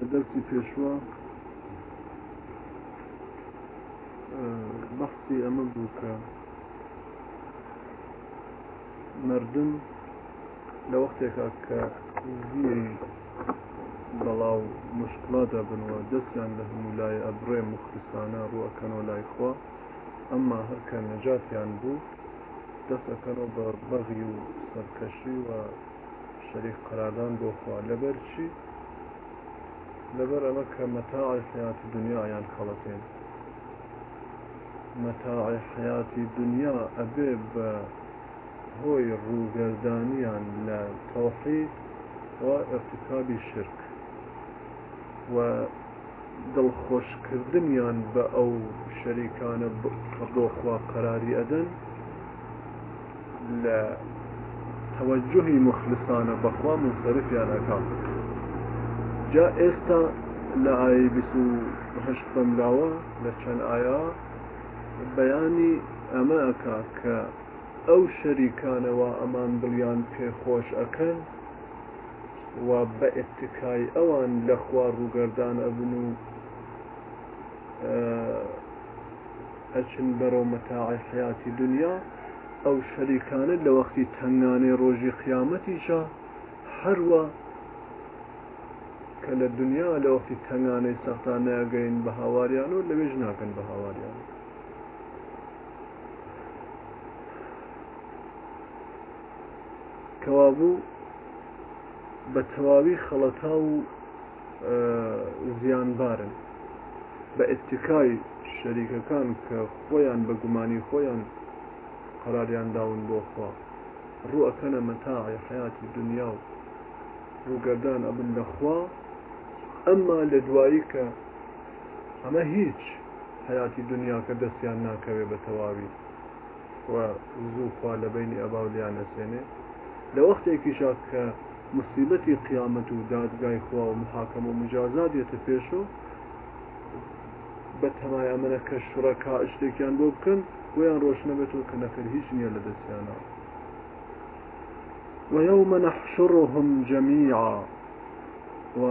لە دەرسی پێشوە بەخسی ئەمە بوو کە مردن لە وەختێکا کە زیری بەڵاو مشکڵاتدا بنەوە دەستیان لە هەموو لای ئەبرێ مخلسانە ڕوەکەنەوە لایخوا ئەمما هەرکە نەجاتیان بوو دەستەکەنەوە بە بەغی و سەرکەشی و شەریک قەرادان بۆ خوا لەبەرچی لەبەر ئەمە کە مەتاعی حیاتی دنیا یان خەڵەتێن مەتاعی حیاتی دنیا ئەبێ بە هۆی ڕووگەردانیان لە تەوحید و ارتکابی شرک و دڵخۆشکردنیان بە ئەو شەریکانە بۆخوا قەراری ئەدەن لە توجهی مخلصانە بەخوا منصرفیان ئەکات جا ئێستا لە ئای هەشپەمداوە لە چەند ئایا بەیانی ئەمە ئەکا کە ئەو شەریکانەوە ئەمان بڵیان پێخۆش ئەکەن و بە ئتیکای ئەوان لە خوار ڕووگەردان ئەبن و ئەچن بەرەو مەتاعی حیاتی دنیا ئەو شەریکانت لە وەختی تەنگانەی ڕۆژی قیامەتیشە هەروە کە لە دنیا لە وەختی تەنگانەی سەختانەیەگەین بە هاواریان و لەوێژ ناکەن بە هاواریان کەوابوو بە تەواوی خەڵەتا و زیانبارن بە ئستیکای شەریکەکان کە خۆیان بە گومانی خۆیان قەراریان داون بۆ خوا ڕوەکەنە مەتاعی حیاتی دنیا و ڕووگەردان ئەبن لە خوا ئەمما لە دوایی کە ئەمە هیچ حیاتی دنیا کە دەستیان ناکەوێ بە تەواوی و زوو خوا لە بینی ئەباولیان ئەسێنێ لە وەختێکیشا کە مصیبەتی قیامەت و دادگای خوا و محاکەم و مجازات دێتە پێش و بە تەمای ئەمەە کە شوڕەکە شتێکیان بۆ بکەن ویان ڕۆشنە بێت و کە نەکرد هیچ نییە لە دەستیانە ويوم نحشرهم جميعا و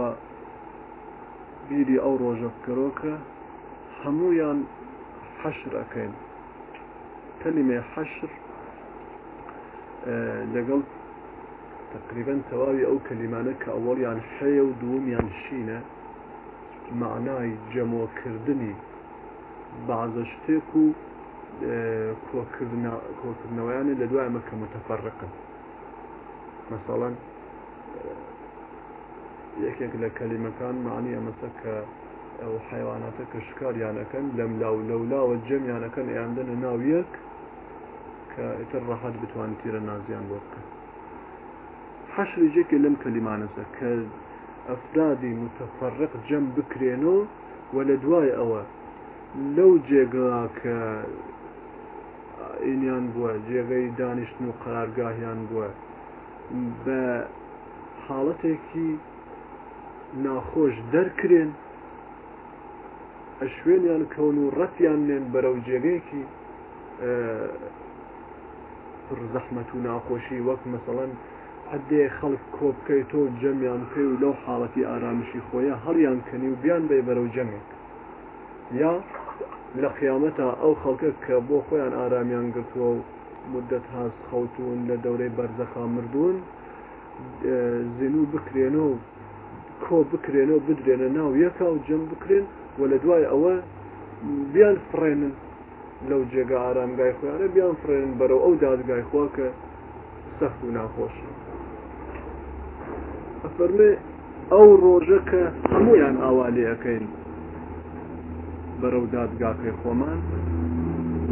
بیری ئەو ڕۆژە بکەرۆکە هەمویان حەشر ئەەکەین کەلیمێ حەشر لەگەڵ تقریبن تەواوی ئەو کەلیمانە کە ئەوەڵیان حەیە و دووەمیان شینە معنای جەمۆکردنی بعضە شتێک و کۆکردنەوەیانە لە دوای ئەمە کە متەفەڕقن مەساڵەن یەکێک لە کەلیمەکان معنی ئەمەسە کە ئەو حیواناتە کە شکاریانەکەن لەم لاو لەولاوە جەمیانەکەن ئەیاندنە ناو یەک کە ئیتر ڕەحەت بتوان تیرە نازیان بۆ بکەن حەشرێکێکی لەم کەلیمانەسە کە ئەفرادی متەفەرق جەم بکرێنەوە و لە دوای ئەوە لەو جێگا کە ئینیان بووە جێگەی دانیشتن و قرارگاهیان بووە بە حاڵەتێکی ناخۆش دەرکرێن ئە شوێنیان کەون و ڕەتیان نێن بەرەو جێگەیەکی پر زەحمەت و ناخۆشی وەک مەسەڵەن عدێ خەڵک کۆبکەیتۆ جەمیان پێی و لەو حاڵەتی ئارامشی خۆیە هەڵیان کەنی و بیان بێ بەرەو جەمێک یا لە قیامەتە ئەو خەڵکە کە بۆ خۆیان ئارامیان گرتووە و مدت هاز خەوتون لە دەورەی بەرزەخا مردوون زین و بکرێن و کۆ بکرێنەوە بدرێنە ناو یەکا و جەم بکرێن و لە دوای ئەوە بیان فڕێنن لەو جێگا ئارامگای خۆیانە بیان فرێنن بەرەو ئەو دادگای خوا کە سەخت و ناخۆش ئەفەرمێ ئەو ڕۆژە کە هەمویان ئاوالەکەین بەرەو دادگاکەی خۆمان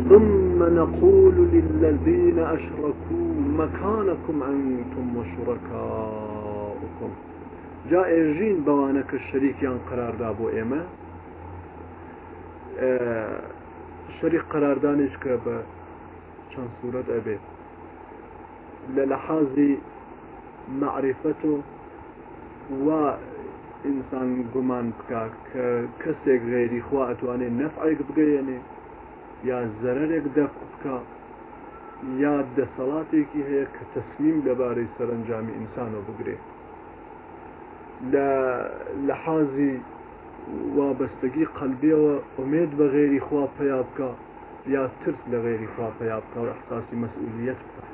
ثم نقول للذين أشركوا مكانكم أنتم وشركاؤكم جا ئێژین بەوانە کە شەریکیان قراردا بۆ ئێمە شەریک قراردانیش کە بە چەند سوورەت ئەبێت لە لە حازی معریفەت و وا ئینسان گومان بکات کە کەسێک غێری خوا ئەتوانێت نەفعێک بگەێنێ یا زەرێک دەف بکە یا دەسەڵاتێکی هەیە کە تەسلیم لەبارەی سەرنجامی ئینسانەوە بگرێت لە حازی وابەستگی قەلبیەوە ئومێد بە غێری خوا پیا بکە یا ترس لە غێری خوا پیا بکە و احساسی مەسئولیت بکە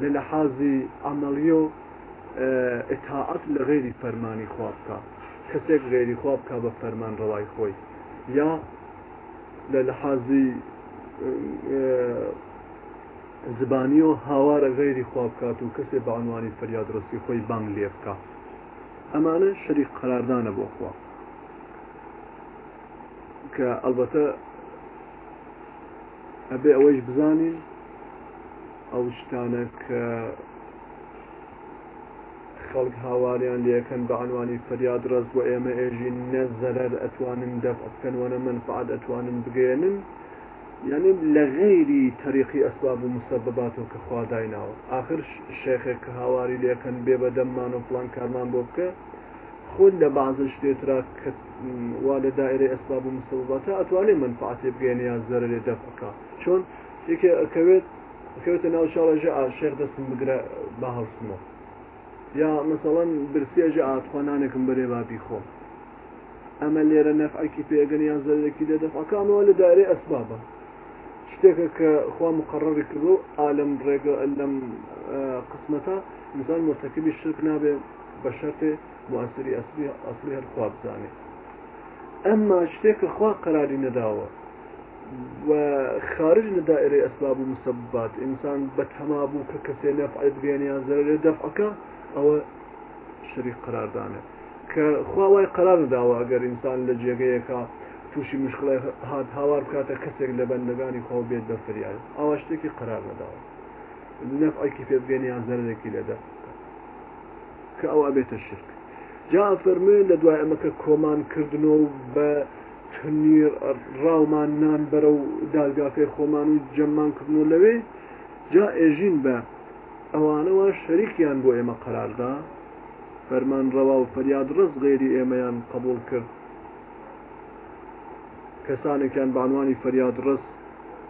لە لە حازی ئەمەڵی و ئتاعەت لە غێری فەرمانی خوا بکە کەسێک غێری خوا بکە بە فەرمان ڕەوای خۆی یا لە لە حازی زبانی و هاوارە غێری خوابکات و کەسێ بەعنوانی فریادڕستی خۆی بانگ لێ بکە ئەمانە شەریک قەراردانە بۆ خوا کە ئەلبەتە ئەبێ ئەوەش بزانین ئەو شتانە کە خەڵک هاواریان لەکەن بە عنوانی فریاد ڕست بۆ ئێمە ئێژی نەزەرەر ئەتوانن دەف ئەفکەنوانە منفعات ئەتوانن بگێنن یعنی لە غێری تەریقی ئەسباب و مسبباتەوە کە خوادایناوە آخر شێخێک کە هاواری لەکەن بێ بە دەممان و پلان کارمان بۆ بکە خود لە بازە شتێترا وا لە دائرە ئەسباب و مسبباتە ئەتوانێ منفعاتی بگەێن یا زەر لێ دەفقا چۆن ێکەکەوێت کەوتە ناو شڵەژە ئاشێر دەستم بگرە بە هەڵسمەوە یا مثەڵەن برسێژە ئاتخوانانێکم بەرێ بابی خۆم ئەمە لێرە نەفعکی پێگەنیان زەرێکی لێ دەفقامەوە لە دارێ ئەسبابە شتێکە کە خوا مقرڕی کردو ئالم ڕێگە لەم قسمەتە انسان مرتکبی شرک نابێ بە شەرتێ موثری ئەسری ئەسلی هەر خوا بزانێ ئەمما شتێکە خوا قراری نەداوە خارج لە دائرەی ئەسباب و مسبات ئینسان بەتەما بوو کە کەسێ نەفعی بگەێنیان زەرێ دەفعەکە ئەوە شریک قراردانێت کە خواوای قرار داوە ئەگەر ئینسان لە جێگەیەکە تووشی مشکڵی هاات هاوار بکاتە کەسێک لە بەندەکانی خۆ بێت بە فریان ئەوە شتێکی قرار نەداوە نەف ئەیکی پێ بگەنیان زەرێکی لەدا کە ئەو ئەبێتە شرک جا فەرمێن لە دوای ئەمەکە کۆمانکردن و بە تنیر ڕاومان نان بەرە و داگافی خۆمان و جەمانکردن و لەوێ جا ئێژین بە ئەوانەوە شەریکیان بۆ ئێمە قرارددا فەرمان ڕەوا و فەریاد ڕز غێری ئێمەیان قبول کرد کەسانێکیان بانوانی فەریاد ڕست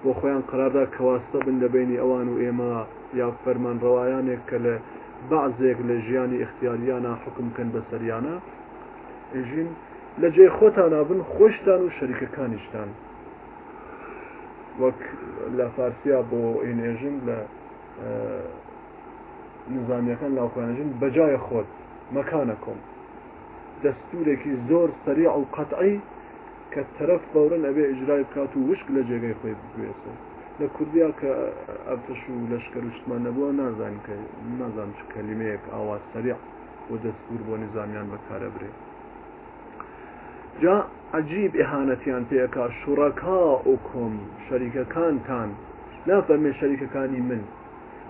بۆ خۆیان قراردا کەواستە بن دەبینی ئەوان و ئێمە یا فەرمانڕەوایانێک کە لە بعضێک لە ژیانی اختیاریانە حکمکەن بە سەریانە ئژین لە جێ خۆتانابن خۆشتان و شەریکەکانیشتان وەک لە فارسیا بۆ ئینێژن لە نظامیەکان لاوکانژن بەجای خۆت مەکانە کۆم دەستورێکی زۆر سەریع و قەتعی کە تەرەف بەورن ئەبێ ئجرای بکات و وشک لە جێگای خۆی بگوێسە لە کوردیا کە ئەتەش و لەشکەر وشتمان نەبووە نازان کە نازان چ کەلیمەیەک ئاواز سەریع بۆ دەستور بۆ نظامیان بەکارە برێ جا عجیب ئهانەتیان پێەکە شوڕەکە و کۆم شەریکەکانتان نافەرمێ شەریکەکانی من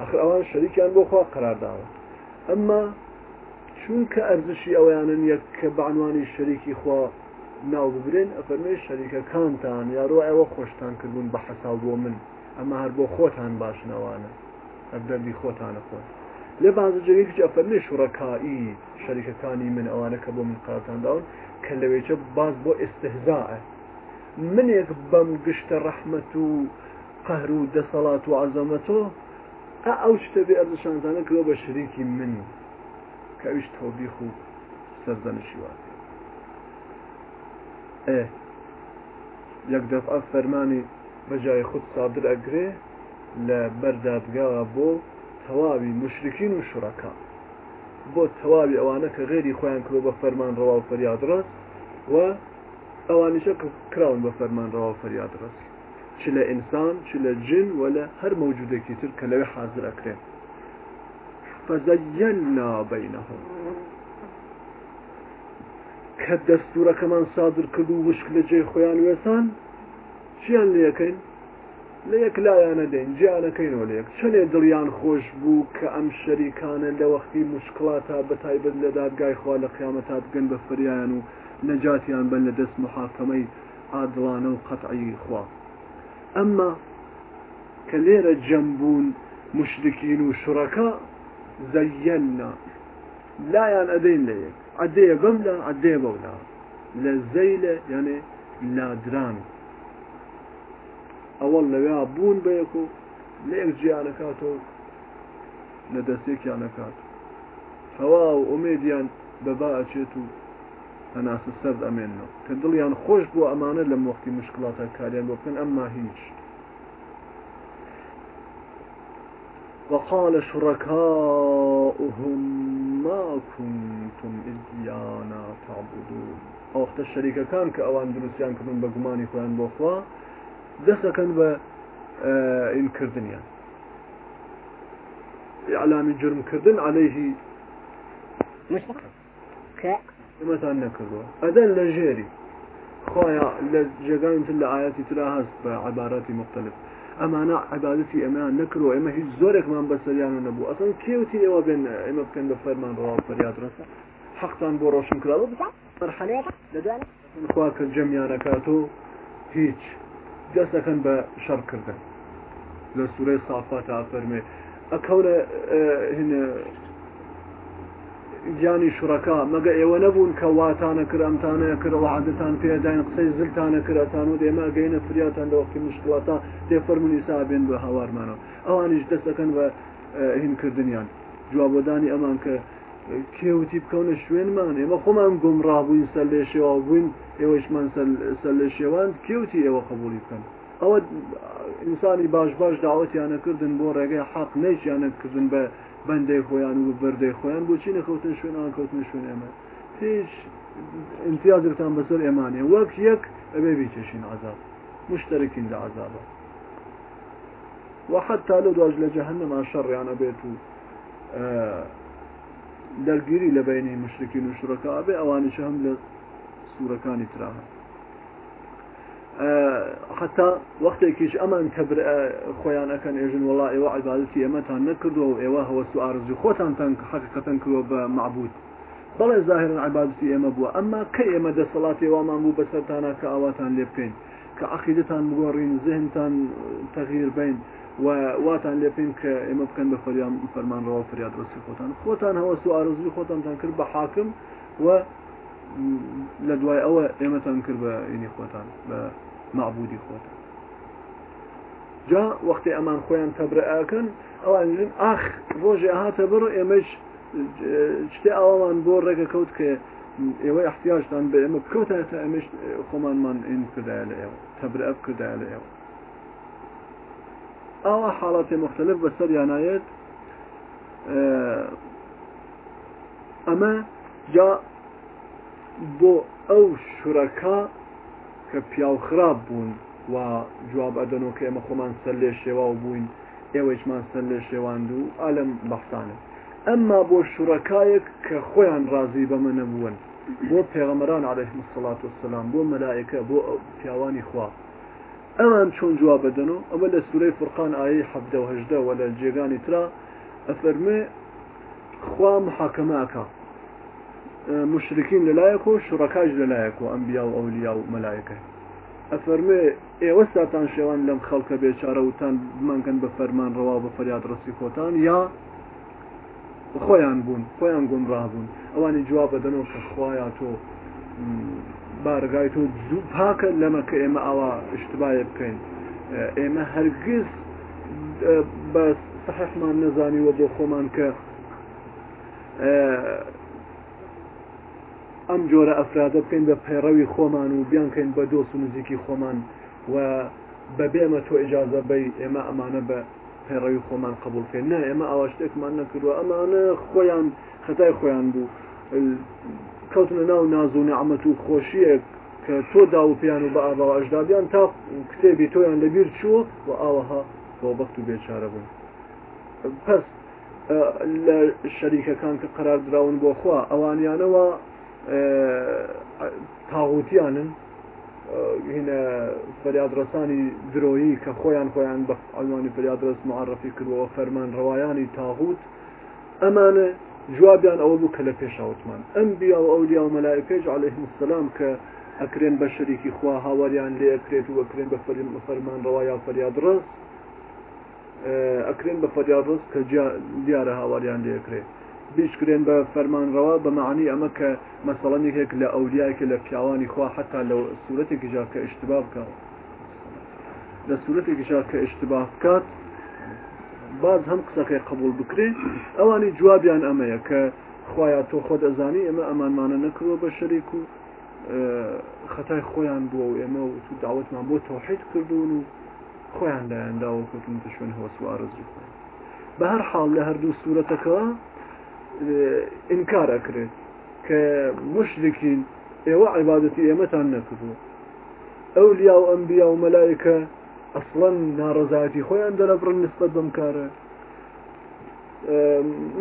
ئەخ ئەوان شەریکیان بۆخوا قرارداوە ئەمما چونکە ئەرزشی ئەویانن یەک کە بەعنوانی شەریکی خوا ناو ببرێن ئەفەرمێ شەریکەکانتان یاڕۆ ئەوە خۆشتان کردبوون بە حەساو بۆ من ئەمە هەر بۆ خۆتان باشنەوانە ئەبدەبی خۆتانە خۆن لە بازە جێگەیەکی ئەفەرمێ شوڕەکایی شەریکەکانی من ئەوانە کە بۆ من قاتانداون کە لەوێچە باز بۆ ئستهزاە منێک بەم گشتە ڕەحمەت و قەهر و دەسەڵات و عزەمەتۆ ئەو شتە بێ ئەرزشانزانە کرۆ بە شریکی من کەویش تۆبیخ و سەردەنشیوات ئێ یەک دەفع فەرمانی بەجای خود سادر ئەگرێ لە بەردادگاوە بۆ تەواوی مشرکین و شوڕەکە بۆ تەواوی ئەوانە کە غێری خۆیان کرۆ بە فەرمان ڕەوا و فەریادڕست و ئەوانیشە کراون بە فەرمان ڕەوا و فەریادڕست چ لە ئینسان چ لە جن و لە هەر مەوجودێکی تر کە لەوێ حازر ئەکرێن فەزەەن نابینەهم کە دەستورەکەمان سادر کرد و وشک لە جێ خۆیان وێسان چیان لە یەکەین لە یەک لایەنە دێن جیانەکەینەوە لە یەک چەندێ دڵیان خۆش بوو کە ئەم شەریکانە لە وەختی مشکڵاتە بەتایبەت لە دادگایخوا لە قیامەتات بگەن بە فریان و نەجاتیان بن لە دەست محاکەمەی عادڵانە و قەتعی خوا ئەمما کە لێرە جەمبوون مشرکین و شوڕەکە زەننا لایان ئەدەین لە یەک عدەیە بەملا عدێ بەولا لە زەیلە یانێ لادران ئەوە لەوێ بوون بەیەک و لە یەک جیانەکاتەوە لە دەستێکیانەکات هەوا و ئومێدیان بەبا ئەچێت و هەناسە سرد ئەمێنەوە کە دڵیان خۆش بوو ئەمانە لە مۆختی مشکلاتە کاریان بۆ بکەن ئەمما هیچ وقال شركاؤهم ما كنتم إيانا تعبدون أو حتى الشركة كان كأوان دروسيان كنون بقماني خوان بوخوا دخل كان ب إنكر آه، دنيا إعلام الجرم كردن عليه مشتقة ك مثلا نكردوا أذن لجيري خوايا لجيغان تلا آياتي تلا هست بعبارات مختلفة ئەمانە عگادەتی ئەمە نەکرەوە ئێمە هیچ زۆرێکمان بەسەریانە نەبوو ئەسن کێوتی ئێوە بێن ئێمە بکەن بە فەرمان ڕاو فەریادڕسە حەقتان بۆ ڕۆشن کرا بەرحەلێت لەدانخوا کرد جەمیانەکات هيتش هیچ كان بە كردن لە صافات افرمي اكونا هنا گیانی شوڕەکە مەگە ئێوە نەبوون کە واتانە کرامتانەیە کردەوە عادتان پێداین قسەی زلتانە کراتان و دێمە گەینە فریاتان لەوەکی مشکڵاتە تێفەرمونی سابێن بە هاوارمانەوە ئەوانیش دەستەکەن بە هینکردیان جوابدانی ئەمان کە کێوتی بکەونە شوێنمان ئێمە خۆمان گمڕا بووین سەر لێ شێوا بووین ئێوەشمان سەر لە شێوان کێوتی ئێوە قبولی بکەن ئەوە ئینسانی باش باش داوەتیانەکردن بۆ ڕێگەی حەق نەیشیانەکردن بە بەندەی خۆیان و بەردەی خۆیان بۆچی نەکەوتن شوێنان کەوتن شوێن ئێمە هیچ امتیازتان بەسەر ئێمانێ وەک یەک ئەبێ بیچەشین عذاب مشتەرەکین لە عذابە وحتى لو دواج لجهنم شر يعني بيتو آه دەرگیری لە بینی مشرکی و شوڕەکە ئەبێ ئەوانیش هەم لە سوورەکانی تراها حتا وەختێکیش ئەمان کەبر خۆیانەکەن ئێژن وڵا ئێوە عیباەتی ئەمەتان نەکردووە و ئێوە هەوە سوارزی خۆتانتان حقیقەتەن کردوە بە معبود بەڵێ ظاهرن عیباەتی ئێمە بووە ئەمما کە ئێمە دەسەڵاتی ئێوامان بوو بەسەرتانە کە ئاواتان لێ بکەین کە عقیدتان بگۆڕین زهنتان تەغیر بین واتان لێپین کە ئێمە بکەن بە فەریان فەرمانڕەوە فریاد ڕستی خۆتان خۆتان هەوە سوارزی خۆتانتان کرد بە حاکم و لە دوای ئەوە ئێمەتان کرد بە عینی خۆتان بە معبودی خۆتە جا وەختی ئەمان خۆیان تەبرعکەن ئەوان ئاخ ڕۆژێ هاتە بڕ ئێمەش شتێ ئەوان بۆ ڕێگە کەوت کە ئێوە احتیاجتان بە ئێمە کەوتە تا ئەمەش خۆمانمان ئین کردای لە ئێوە تەبرعب کردای لە ئێوە ئاوا حاڵاتی مختلف بەسەر یانایەت ئەمە جا بۆ ئەو شوورەکە کە پیاو خراپ بوون و جواب ئەدەنەوە کە ئێمە خۆمان سەر لێ شێواو بووین ئێوەیشمان سەر لێ شێواند و ئالم بەخسانە ئەمما بۆ شوڕەکایەک کە خۆیان ڕازی بەمە نەبوون بۆ پێغەمەران عەیه مسلات وسلام بۆ مەلایەکە بۆ پیاوانی خوا ئەمان چۆن جواب بدەن و ئەمە لە سوورەی فرقان ئاەی حەهدە وە لە جێگانی ترا ئەفەرمێ خوا محاکەماکە مشرکین لەلایەک و شڕەکاش لەلایەک و ئەمبیا و ئەولیا و مەلایەکە ئەفەرمێ ئێوەستاتان شێوان لەم خەڵکە بێچارە وتان مانکەن بە فەرمان ڕەوا بە فەریاد ڕستی خۆتان یا خۆیان بوون خۆیان گمڕابوون ئەوانی جواب بەدەنەوە کە خوایە تۆ بارگای تۆ زوو پاکە لەمە کە ئێمە ئاوا شتباە بکەین ئێمە هەرگیز بە سەححمان نەزانی وە بۆ خۆمان کە ئەم جۆرە ئەفرادە بکەین بە پەیڕەوی خۆمان و بیانکەین بە دۆست و نزیکی خۆمان و بەبێمە تۆ ئجاازە بی ئێمە ئەمانە بە پەیڕەوی خۆمان قبولکەین نه ئێمە ئەوە شتێکمان نەکردووە ئەمانە خۆیان خەتای خۆیان بوو کەوتنە ناو نازوو نەعممەت و خۆشیەک کە تۆ دا و پیان و بە ئاباوە ئەشدابیان تا کتێبی تۆیان لەبیر چوە و ئاوەها بۆ بەخت و بێچارە بوون پس لە شەریکەکان کە قرار درراون بۆ خوا ئەوانیانەوە تاغوتیانن هینە فەریادرەسانی درۆیی کە خۆیان خۆیان بە ئەلمانی فەریادرس معرفی کردەوە فەرمان ڕەوایانی تاغوت ئەمانە جوابیان ئەوە بوو کە لە پێشاوتمان ئەم بیا و ئەولیا و مەلای پێش عليهلهم السلام کە ئەکرێن بە شەریکی خوا هاواریان لێ ئەکرێت و ئەکرێن بە فەرمان ڕەوایە فەریادرس ئەکرێن بە فەریادرس کە دیارە هاواریان لێ ئەکرێت بیشکرێن بە فەرمانڕەوە بە معنی ئەمە کە مەسەڵەنێکێک لە ئەولیایکە لە پیاوانی خوا حتا لە سوورەتێکیژا کە اشتبا بکات لە سوورەتێکیژا کە اشتبا بکات باز هەم قسەکەی قبول بکرێن ئەوانی جوابیان ئەمەیە کە خویان تۆ خۆ دەزانی ئێمە ئەمانمانە نەکردەوە بە شەریک و خەتای خۆیان بووە و ئێمە و تو داوتمان بۆ تۆحیت کردوون و خۆیان لایەنداوە کردن دشمن هەوە سوارز بە هەر حاڵ لە هەردوو سوورەتەکەەوە ئینکار ئەکرێت کە مشرکین ئێوە عیباەتی ئێمەتان نەکردووە ئەو لیا و ئەمبیا و مەلایکە ئەسڵەن ناڕزاتی خۆیان دەرەبرن نسبەت بەم کارە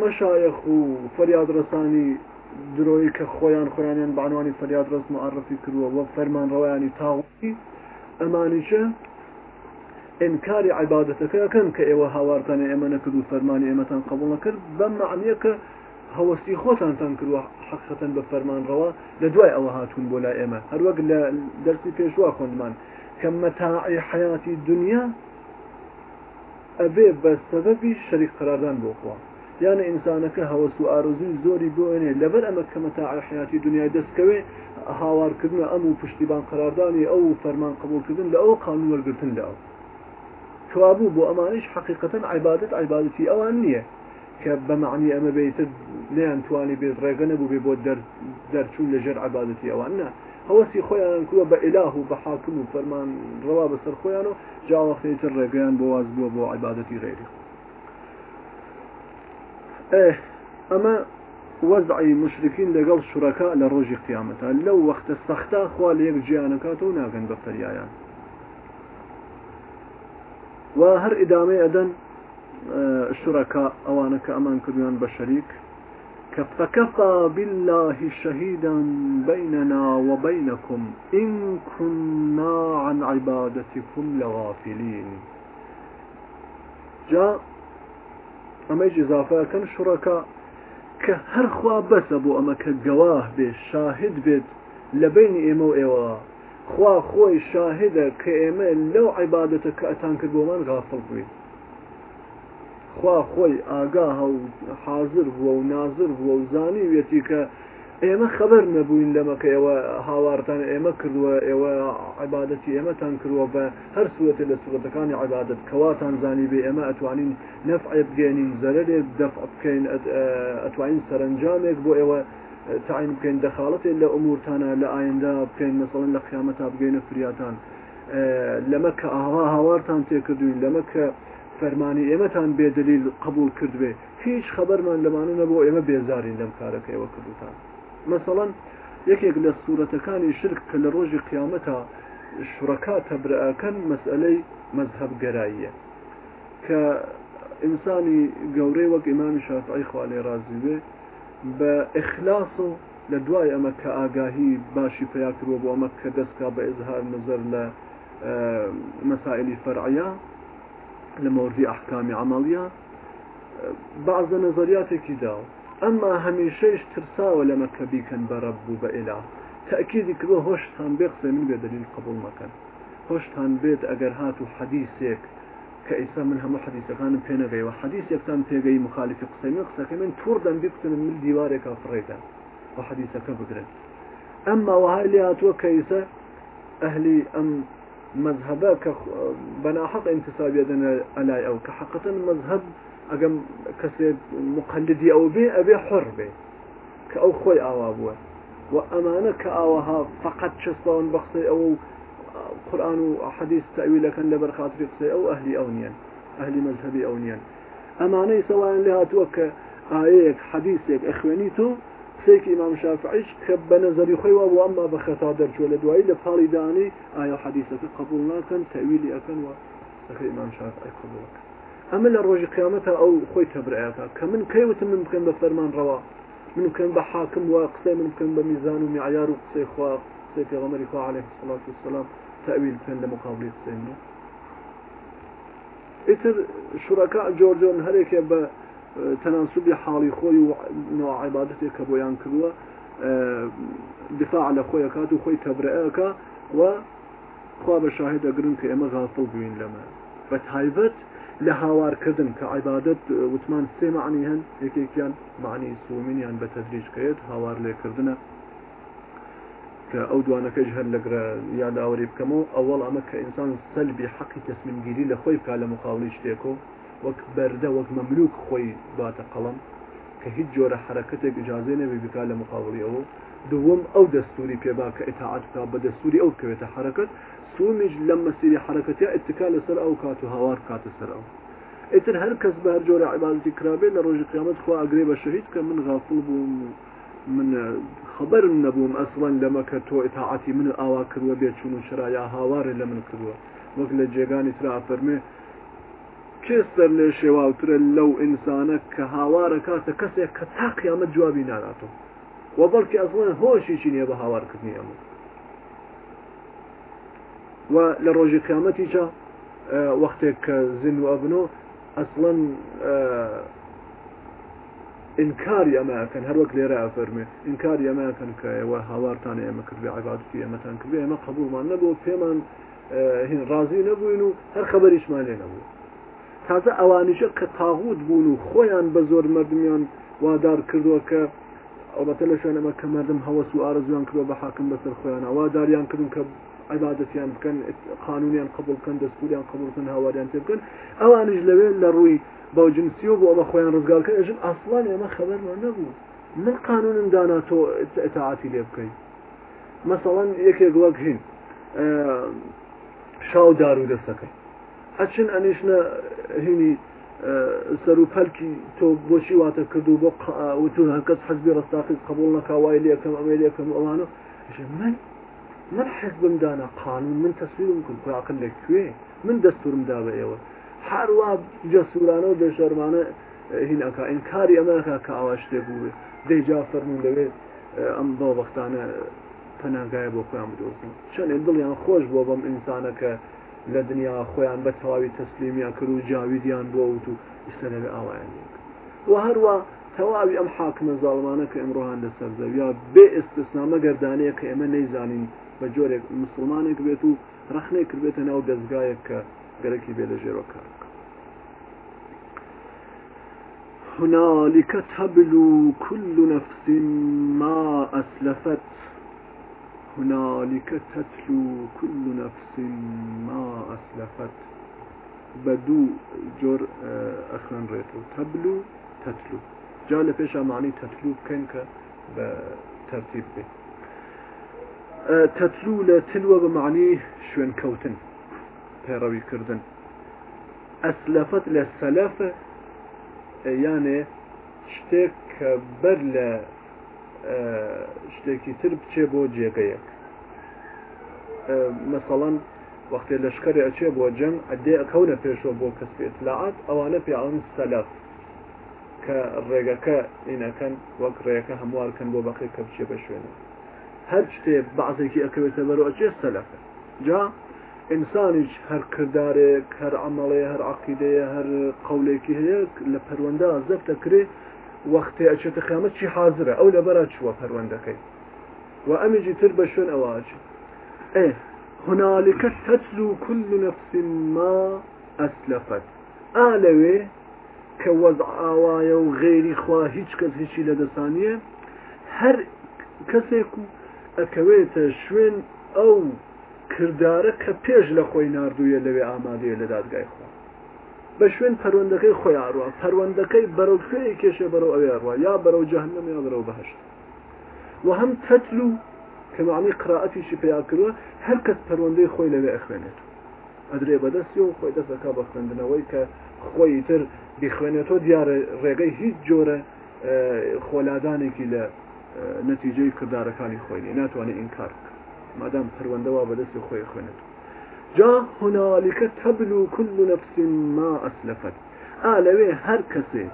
مەشایەخ و فەریادرەسانی درۆی کە خۆیان خۆیانیان بانوانی فەریادرەست معرفی کردووە وە فەرمان ڕەوایانی تاوی ئەمانیچە ئینکاری عیباەتەکەکەن کە ئێوە هاوارتان ئێمە نەکرد و فەرمانی ئێمەتان قبول نەکرد بەم معنیە کە هەوەستی خۆتانتان کردوە حقەتەن بە فەرمانڕەوە لە دوای ئەوە هاتوون بۆ لای ئێمە هەروەک لە دەرسی پێشوا خوندمان کە مەتاعی حیاتی دنیا ئەبێ بە سەبەبی شەریک قراردان بۆخوا یانە ئینسانەکە هەوەس و ئارزوی زۆری بۆێنێ لەبەر ئەمە کەمە تا حیاتی دنیای دەستکەوێ هاوارکردن ئەم و پشتیبان قراردانی ئەو فەرمان قبولکردن لە ئەو قانون وەرگتن لە ئەو کوابوو بۆ ئەمانش حقیقەتەن عیبادت عیبادەتی ئەوان نییە کە بەمەعنی ئەمە بێتە لیان توانی بێت ڕێگە نەبوو بێ بۆ دەرچوو لەژێر عبادەتی ئەوانە هەوەسی خۆیان کووە بە ئلاه و بە حاکم و فەرمان ڕوا بەسەر خۆیان و جاوەخێتر ڕێگەیان بۆ واز بووە بۆ عیبادەتی غێری ئەمە وەزعی مشرکین لەگەڵ شوورەکە لە ڕۆژی قیامەتە لەو وەختە سەختا خوا لە یەک جیانەکات و ناگەن بە فەریایان و هەر ئیدامەی ئەدەن آه، شركاء أوانا كأمان كريان بشريك فكفى بالله شهيدا بيننا وبينكم إن كنا عن عبادتكم لغافلين جاء أما يجي إضافة كان شركاء كهر خوا بس أبو أما كجواه بشاهد بيت لبين إيمو وإوا خوا خوي شاهدك كإما لو عبادتك أتانك بومان غافل بيت خوا خۆی ئاگا هە و حاضر بووە و نازر بووە و زانی وێتی کە ئێمە خبەر نەبووین لەمەکە ئێوە هاوارتان ئێمە کردووە ئێوە عیباەتی ئێمەتان کردووە بە هەر سوەتە لە سوەتەکانی عیباەت کەواتان زانی بێ ئێمە ئەتوانین نەفعی بگەێنین زەرێک دەف بکەین ئەتوانین سەرنجامێک بۆ ئێوە تعین بکەین دەخالڵێن لە ئەمورتانە لە ئایندا بکەین مەسەڵن لە قیامەتا بگەینە فریاتان لەمە کە ئاوا هاوارتان تێکردوین لەمە کە فەرمانی ئێمەتان بێدلیل قبول کردوێ هیچ خبرمان لەمانە بۆ ئێمە بێزارین لەم کارەکەیەوە کردوتان مثلەن یەکێک لە سوورەتەکانی شرک کە لە ڕۆژی قیامەتە شوڕەکە تەبرەکەن مەسئلەی مەذهب گەراییە کە ئینسانی گەورەی وەک ئیمامی شافعی خوالێ رازی بێ بە ئەخلاص و لە دوای ئەمە کە ئاگاهی باشی پیاکرەوە بۆ ئەمە کە دەستکا بە ئزهار نظر لە مەسائلی فەرعە لموردي أحكام عملية بعض نظرياتك داو أما هميشيش ترساوة لما كبيكن بربو بإله تأكيد كذا هوشتان بيقصي من بدليل قبول مكان هوشتان بيت أجر هاتو حديثك كإسا من هم حديث كان بينا جاي وحديث يكتم تيجي مخالف قصي من قصي كمان توردن بيقصي من ديوارك أفريدا وحديثك بقرن أما وهاي اللي هاتو كإسا أهلي أم مذهبه بناحق انتساب يدنا على او كحقة مذهب اقم كسي مقلدي او به ابي حر به كأو خوي اوابوه وامانه كاوها فقط شسبان بخصي او قرآن وحديث تأويل كان لبر خاطري قصي او اهلي اونيا اهلي مذهبي اونيا امانه سواء لها توك آيك آية حديثك اخوانيتو قسەیەکی ئمام شافعیش کە بە نەزەری خۆی وابوو ئەمما بە خەتا دەرچوە لە دوایی لە پاڵی دانی ئایا حەدیسەکە قبول ناکەن تەویلی ئەەکەن وە سەکەی ئمام شافعی قبولەکە ئەمە لە ڕۆژی قیامەتە ئەو خۆی تەبرعەکە کە من کەیوتتم من بکەم بە فەرمان ڕەوا من بکەم بە حاکم وە قسەی من بکەم بە میزان و میعیار و قسەی خوا قسەی پێغەمەری خوا عليه الصلاة والسلام تەویل بکەن لە مقابلی قسەی من ئیتر شوڕەکە جۆرجۆن هەرێکێ بە تەنانسوبی حاڵی خۆی و نوعیباەتێک کە بۆیان کردووە دفاع لە خۆیکات و خۆی تەبرەکە و خوا بە شاهد دەگرن کە ئێمە غافڵ بووین لەمە بە تایبەت لە هاوارکردن کە عیبادت وتمان سێ معنی هەن یەکێکیان معنی سومینیان بە تەدریجکەیت هاوار لێکردنە کە ئەو دوانەکەش هەر لەگرە یا داوەری بکەمەوە ئەوەڵ ئەمە کە ئینسان سەلبی حەقی تەسمینگیری لە خۆی بکە لە مخاولی شتێک و وەک بەردە وەک مەملوک خۆی باتە قەڵم کە هیچ جۆرە حرکتێک ئجاازێ نەبی بکا لە مقابلیەوە دووەم ئەو دەستوری پێبا کە ئتاعات بکا بە دەستوری ئەو بکەوێتە حرکت سومیش لەم مەسیری حرکەتیا ئتکا لەسەر ئەو کات و هاوار کاتە سەر ئەو ئتر هەر کەس بە هەر جۆرە عیبازی کرابێ لە ڕۆژی قیامەت خوا ئەگرێ بە شەهید کە من غافل بووم من خبرم نەبووم ئەسڵەن لەمە کە تۆ ئتاعاتی من ئاوا کردوە بێ چون و شرایا هاوارێ لە من کردووە وەک لە جێگانی ترا فەرمێ کێ سەر لێ شێواوترە لەو ئینسانە کە هاوارە کاتە کەسێک کە تا قیامەت جوابی ناناتۆ وە بەڵکی ئەزڵێن هۆشیی نییە بە هاوارکردنی ئەمە و لە ڕۆژی قیامەتی چا وەختێک کە زین و ئەبنۆ ئەسڵەن ئینکاری ئەماکەن هەروەک لێرە ئەفەرمێ ئینکاری ئەماکەن کەەوە هاوارتان ئێمە کردێ عیباتی ئەمەتان کردێ ئەمە قبولمان نەبوو پێمان هین ڕازی نەبووین و هەر خەبەریشمان لێ نەبوو تازە ئەوانیشە کە تاغوت بوون و خۆیان بە زۆر مردمیان وادار کردووە کە ئەوبەتە لە شوێنەمە کە مردم هەوەس و ئارزویان کردوە بە حاکم بەسەر خۆیان واداریان کردن کە عیبادەتیان بکەن قانونیان قبول بکەن دەستوریان قبول بکەن هاواریان تێ بکەن ئەوانش لەوێ لە ڕووی باوجنسی و بۆ ئەمە خۆیان ڕزگارکە ئەژن ئاسڵان ئێمە خەبەرمان نەبوو من قانونم دانا تۆ ئەتاعاتی لێ بکەین مەسەڵەن یەکێک وەک هین شاو دار و دەستەکەی ئەچن ئەنیشنە هینی سەر و پەلکی تۆ بۆچی واتە کردو بۆ وتون هەکەس حەزبی ڕستاقیت قبول نەکاوای لەکەم ئەمە لەکەم ئەوانە من من حەزبم دانا قانون من تەسویرم کن کوعقل لەکوێ من دەستورم دا بە ئێوە هەروە جەسوورانە و بێشەرمانە هینەکە ئین کاری ئەمەکە کە ئاوا شتێک بووێ دەیجا فەرمون لەوێت ئەم بۆ بەختانە پەناگایە بۆ خۆیان بدۆستن چەند دڵیان خۆش بۆ بەم ئینسانە کە لە دنیا خۆیان بە تەواوی تەسلیمیان کرد و جاویدیان بۆ وت و ئیسەرەوێ ئاوایان و هەروە تەواوی ئەم حاکمە زاڵمانە کە ئەمڕۆهان لە سەرزەویا بێ ئێستسنامە گەردانەیە کە ئێمە نەیزانین بە جۆرێک مسلمانێک بێت و ڕخنێ کردێتە ناو دەستگایەک کە گەرەکی بێ لە ژێرۆ کار هنالك تبلو كل نفس ما أسلفت هنالك تتلو كل نفس ما أسلفت بدو جور أخن آه، ريتو تبلو تتلو جاء لفشا معني تتلو كنك بترتيب به آه، تتلو لتلو بمعني شوين كوتن تيروي كردن أسلفت لسلف يعني آه، شتك بر شتێکی تر بچێ بۆ جێگەیەک مەسەڵەن وەختی لەشکری ئەچێ بۆ جەنگ ئەدێ ئەکەونە پێشەوە بۆ کەسب اطلاعات ئەوانە پیاڵن سەلاف کە ڕێگەکە ئینەکەن وەک ڕێەکە هەموارکەن بۆ بەقی کە بچێ بە شوێنە هەر شتێ بەعزێکی ئەکەوێتە بەرەوە ئەچێ سەلەفە جا ئینسانیش هەر کردارێک هەر ئەمەڵێ هەر عقیدەیە هەر قولێکی هەیە لە پەروەندا زەفتەکرێت وەختێ ئەچێتە خامە چی حاضرە ئەو لە بەرا چوە پەروەندەکەی و ئەمیجی تر بە شوێن ئەواچ ئێ هنالکە تەچل و کل نەفسین ما ئەسلەفەت ئا لەوێ کە وەز ئاوایە و غێری خوا هیچ کەس هیچی لە دەسانیە هەر کەسێک و ئەکەوێتە شوێن ئەو کردارە کە پێش لە خۆی نردوویە لەوێ ئامادەیە لە دادگای خۆ بە شوێن پەروەندەکەی خۆیاڕوە پەروەندەکەی بەرەو فێی کێشێ بەرەو ئەوێڕوە یا بەرەو جەهنم یا بەرەو بەهشت و هەم تەتلو کەمانی قراعەتیشی پێیا کردوە هەر کەس پەروەندەی خۆی لەوێ ئەخوێنێت ئەدرێ بەدەستی و خۆی دەستەکە بە خوێندنەوەی کە خۆی تر بیخوێنێتەوە دیارە ڕێگەی هیچ جۆرە خۆلادانێکی لە نەتیجەی کردارەکانی خۆی ناتوانێت ئینکار مادام پەروەندەوە بەدەستی خۆی خوێنێت جا هنالکە تەبل و کل نفس ما ئەسلفت ئا لەوێ هەر کەسێ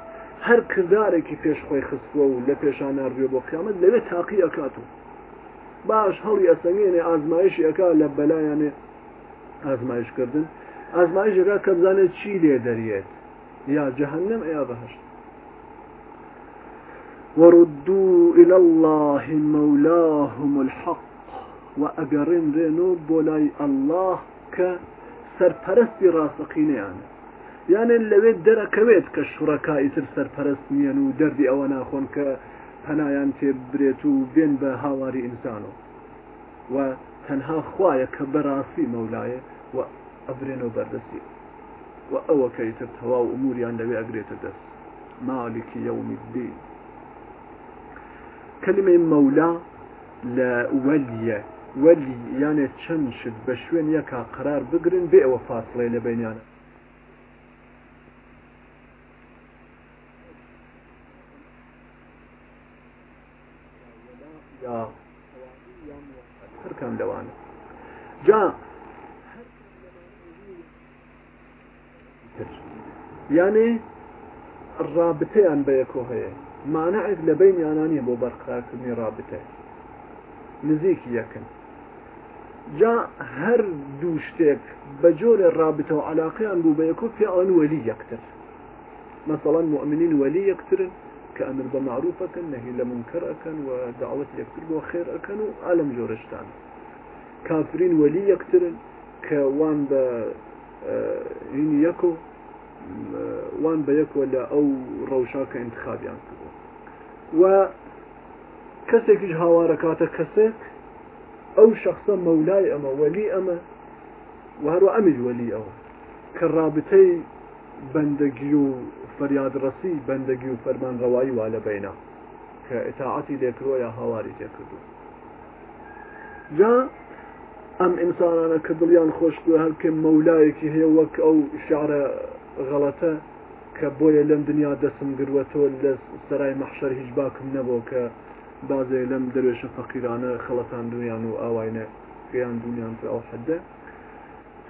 هەر کردارێکی پێشخۆی خستووە و لە پێشانەڕێ بۆ قیامەت لەوێ تاقی ئەکات و باش هەڵی ئەسەنگێنێ ئازمایشی ئەکا لە بەلایەنێ ئازمایشکردن ئازمایشەکە کە بزانێت چی لێ دەریێت یا جەهنم ئەیا بەهشت وردوا إلى الله مولاهم الحق وأقرن رينو بولاي الله کە سەرپەرستی ڕاستەقینەیانە یانێن لەوێت دەرەکەوێت کە شوڕەکای تر سەرپەرست نیەن و دەردی ئەوە ناخۆن کە پەنایان تێ برێت و بێن بە هاواری ئینسانەوە و تەنها خویە کە بەڕاستی مەولایە و ئەبرێنەوە بەردەستی و ئەوە کەیتر تەواو ئوموریان لەوێ ئەگرێتە دەست مالکی یومی الدین کلمه مولا لوليه وەلی یانێ چەند شت بە شوێن یەکا قرار بگرن بێ ئەوە فاصلەی لە بینیانە هەرکەم لەوانە جا یانێ ڕابتەیان بە یەکۆ هەیە مانەعێک لە بین یانانی بۆ بەرقراکردنی ڕابتە نزیکی یەکن جا هەر دوو شتێک بە جۆرە ڕابتە و علاقیان بوو بە یەکۆ پێیان وەلی یەکتر مەسەڵەن مؤمنین وەلی یەکترن کە ئەمر بە معروفەکەن نەهی لە منکر ئەەکەن و داوت یەکتر بۆ خێر ئەەکەن و ئالم جۆرەشتان کافرین وەلی یەکترن کە وان بە هین یەک و وان بە یەکوە لە ئەو ڕەوشا کە انتخابیان کردو و کەسێکیش هاوارەکاتە کەسێک ئەو شخصە مەولای ئەمە وەلی ئەمە وهرو ئەمیش وەلی ئەوە کە ڕابتەی بەندەگی و فەریادڕسی بەندەگی و فەرمانڕەوایی وا لە بینە کە ئتاعەتی لێکرۆ یا هاواری تێکردو جا ئەم ئینسانانە کە دڵیان خۆشکوە هەرکە مەولایەکی هەیە وەک ئەو شارە غەڵەتە کە بۆیە لەم دنیا دەسم گروەتۆ لە سەرای مەحشەر هیچ باکم نەبوو کە بازێ لەم دەروێشە فەقیرانە خەڵەتان دنیان و ئاواینە گەیان دنیان ئەو حدە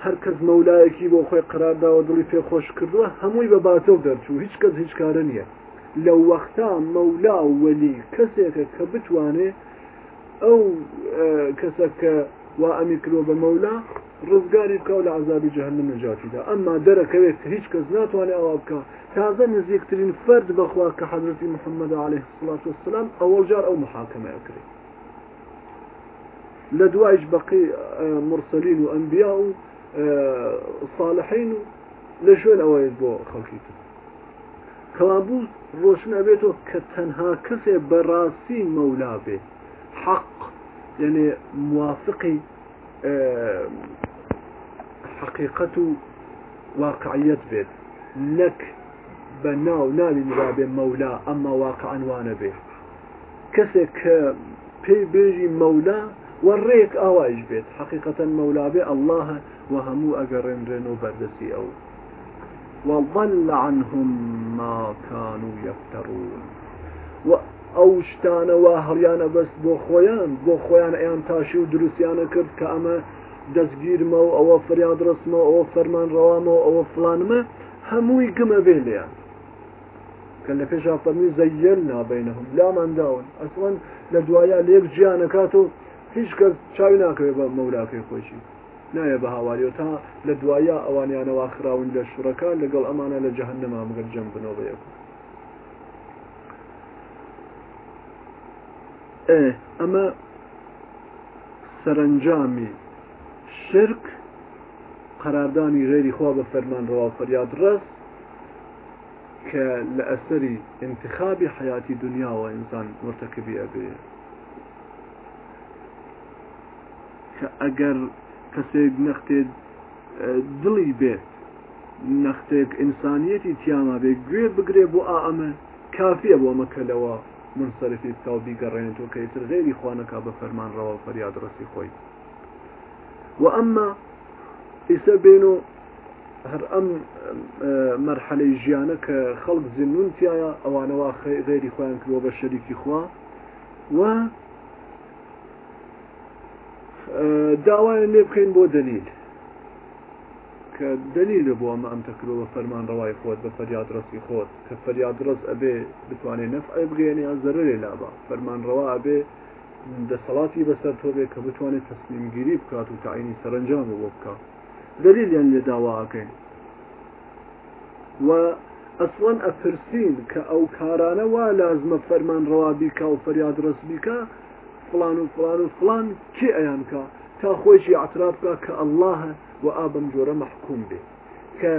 هەر کەس مەولایەکی بۆ خۆی قرارداوە دڵی پێ خۆش کردووە هەمووی بە باتۆ دەرچوو هیچ کەس هیچ کارە نییە لە وەختا مەولا وەلی کەسێکە کە بتوانێ ئەو کەسە کە وا ئەمی کرۆ بە مەولا ڕزگاری بکە و لە عذابی جهنم نجاتیدا ئەمما دەرەکەوێت هیچ کەس ناتوانێت ئەوە بکە تازە نزیکترین فرد بەخوا کە حەزرەتی محەممەد عليه سلاات وسلام ئەوەڵ جار ئەو محاکەمەکرێت لە دوایش بەقی مرسلین و ئەمبیا و صالحین و لە شوێن ئەوەیە بۆ خەڵکیت کەوابوو ڕۆشنە بێتەوە کە تەنها کەسێ بەڕاستی مەولا بێ حەق یعنی موافقی حقيقة واقعية بيت لك نەک بە ناو ناوی أما مەولا ئەمما به كسك کەسێک کە پێی بێژی مەولا وەڕێک ئاواش بێت حقیقەن مەولا بێ ئەله و هەموو ئەگەڕێنرێن و وضل عنهم ما كانوا يفترون ئەو شتانەوە هەڵیانە بەست بۆ خۆیان بۆ خۆیان ئەیان تاشی و دروستیانە کرد کە ئەمە دەستگیرمە و ئەوە فریاد ڕستمەوە ئەوە فەرمان ڕەوامەوە ئەوە فلانمە هەمووی گمە بێ لێیان کە لە پێش فەرمی زەیل نابینەهم لامانداون ئەسوان لە دوایە لێک جیانەکات و هیچ کەس چاوی ناکەوێت بە مەولاکەی خۆشی نایە بە هاواریەوە تا لە دوایە ئەوانیانەوە خراون لە شوڕەکە لەگەڵ ئەمانە لە جەهنەما مگەر جەم بنەوە بە یەکو ئەمە سەرنجامی شرک قەراردانی غێری خوا بە فەرمان ڕوا فەریاد ڕست کە لە ئەسەری انتخابی حیاتی دنیاوە ئینسان مرتەکەبی ئەبێ کە ئەگەر کەسێک نەختێت دڵی بێت نەختێک ئینسانیەتی تیاما بێ گوێ بگرێ بۆ ئەمە کافیە بۆ مەکەلەوە منسەرفی تاوبی گەڕێنێت و کە تر غێری خوانەکە بە فەرمان ڕەوە فەریاد ڕستی خۆی وأما ئیسە بێن و هەر ئەم مەرحەلەی ژیانە کە خەڵک زیینونتیایە ئەوانەوە غێری خۆیان کردەوە بە شەریکی خوا و داوایان لێ بخین بۆ دەلیل کە دلیلە بۆ ئەمە ئەم تەکرۆ بە فەرمان ڕەوای خۆت بە فەریادڕستی خۆت کە فەریادڕست ئەبێ بتوانێت نەف ئەبگەێنی یان زەرێ لابا فەرمان ڕەوا ئەبێ دەسەڵاتی بەسەر تۆ بێ کە بتوانێت تەسلیمگیری بکات و تعینی سەرنجام بۆ بکە دەلیلیان لێ داواکەین و ئەسڵەن ئەپرسین کە ئەو کارانە وا لازمە فەرمان ڕەوابیکە و فەریاد ڕستبیکە فلان و فلان و فلان کێ ئەیانکە تا خۆشی عترابکە کە ئەلهە و ئابم جۆرە مححکوم بێ کە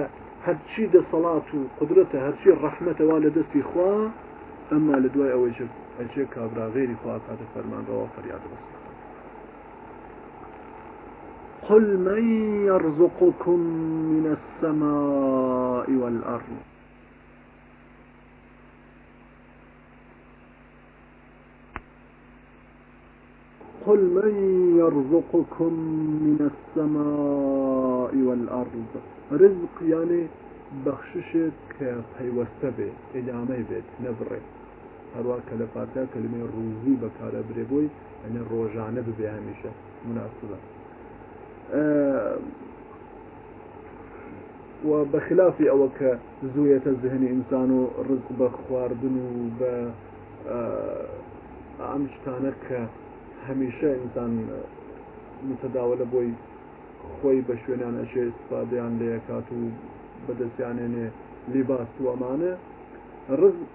هەرچی دەسەڵات و قدرەتە هەرچی ڕەحمەتەوە لە دەستی خوا ئەمما لە دوای ئەوەی ژرد ئەچێ کابرا غێری خواکاتە فەرمانەوە فەریاد بەست قل من يرزقكم من السماء والأرض قل من يرزقكم من السماء والأرض رزق يعني بخششك وسبه إلى بيت نبره هەروە کە لە فاتیا کلمەی ڕوزی بەکارە برێبووی ئەنی ڕۆژانە ببێ هەمیشە مناسبە و بەخلافی ئەوە کە زوویەتە زهنی ئینسان و ڕزق بە خواردن و بە ئەم شتانە کە هەمیشە ئینسان متەداوە لە بۆی خۆی بە شوێنیان ئەشێ استفادەیان لەیەکات و بەدەستیانێنێ لیباس و ئەمانە ڕزق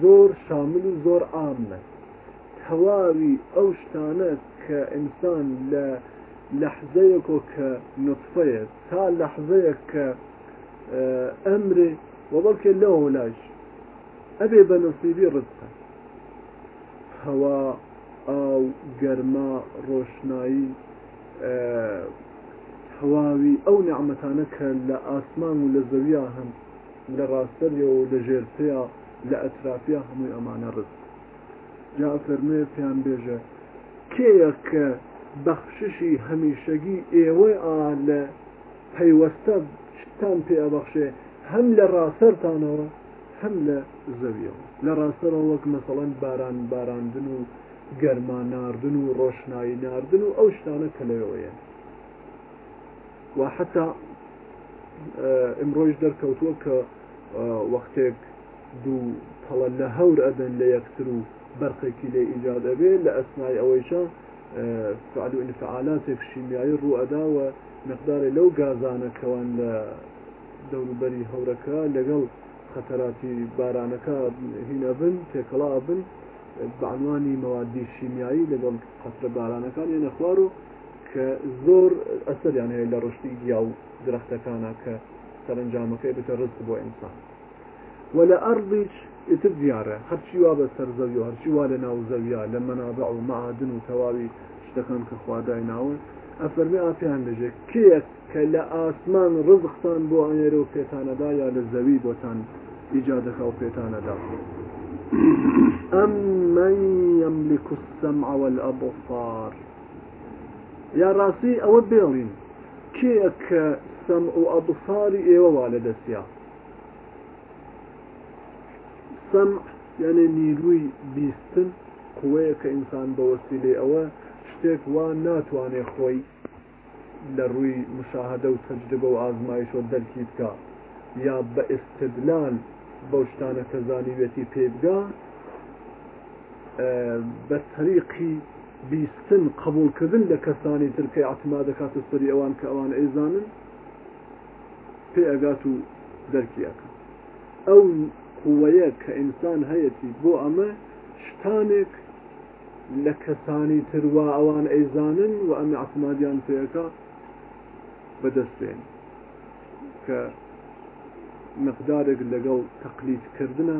زۆر شامل و زۆر ئامە تەواوی ئەو شتانە کە ئینسان لە لەحزەیەک و کە نطفەیە تا لەحزەیەک کە ئەمرێ وەڵکە لە ولاش ئەبێ بە نسیبی ڕستە هەوا ئاو گەرما ڕۆشنایی هەواوی ئەو نعممەتانە کە لە ئاسمان و لە زەویا هەم لە ڕاستەر و لە ژێرپەیە لە ئەترافیا هەمووی ئەمانە ڕست جا فەرموێ پێیان بێژە کێیە کە بەخششی هەمیشەگی ئێوە ئا لە پەیوەستە شتان پێبەخشێ هەم لە ڕاستەرتانەوە هەم لە زەویەوە لە ڕاستەرەوە وەک مەسەڵەن باران باراندن و گەرما ناردن و ڕۆشنایی ناردن و ئەو شتانە کە لەوەیە و حتا ئمڕۆژ دەرکەوتووە کە وەختێک دوو تەڵە لە هەور ئەدەن لە یەکتر و بەرقێکی لێ ئیجاد ئەبێ لە ئەسنای ئەوەیشە فعل و انفعالاتێک شیمیایی ڕوئەداوە مقدارێ لەو گازانەکەوان لە دەوروبەری هەورەکە لەگەڵ خەتەراتی بارانەکە هینە بن تێکەڵا بن بەعنوانی مەوادی شیمیایی لەگەڵ قەترە بارانەکان یە نەخوار و کە زۆر ئەسەریان هەیە لە ڕشتی گیا و درەختەکانە کە سەرنجامەکەی بتە ڕست بۆ ئینسان. و لە ئەرضیش ئتر دیارە هەرچی وا بە سەر زەوی و هەرچی وا لە ناو زەویە لە مەنابع و معادن و تەواوی شتەکان کە خوادای ناون ئەفەرمی ئاپیان لەژێ کێک کە لە ئاسمان ڕزقتان بۆ ئەێرە و پێتانەدا یا لە زەوی بۆتان ئیجادەکە و پێتانەدا. ئەممە ئەملیک سەم ئەوە لە ئەبفار یا ڕاستی ئەوە بێڵین کێک کە سەم و ئەبفاری ئێوەوا لە دەستیات سەم یعنی نیروی بیستن قوەیە کە ئینسان بە وەسیلێ ئەوە شتێک وا ناتوانێ خۆی لە ڕووی مشاهدە و تەجدبە و ئازمایشەوە دەرکی بکە یا بە ئستدلال بەو شتانە کە زانیوێتی پێبگا بە تەریقی بیستن قبولکردن لە کەسانی ترکەی عتما دەکاتە سەری ئەوان کە ئەوان ئەیزانن پێ ئەگات و دەرکیەکە ئەو قوەیە کە ئینسان هەیەی بۆ ئەمە شتانێک لە کەسانی تروا ئەوان ئەیزانن و ئەمە عسمادیان پێەکە بەدەستێن کە مقدارێک لەگەڵ تەقلیدکردە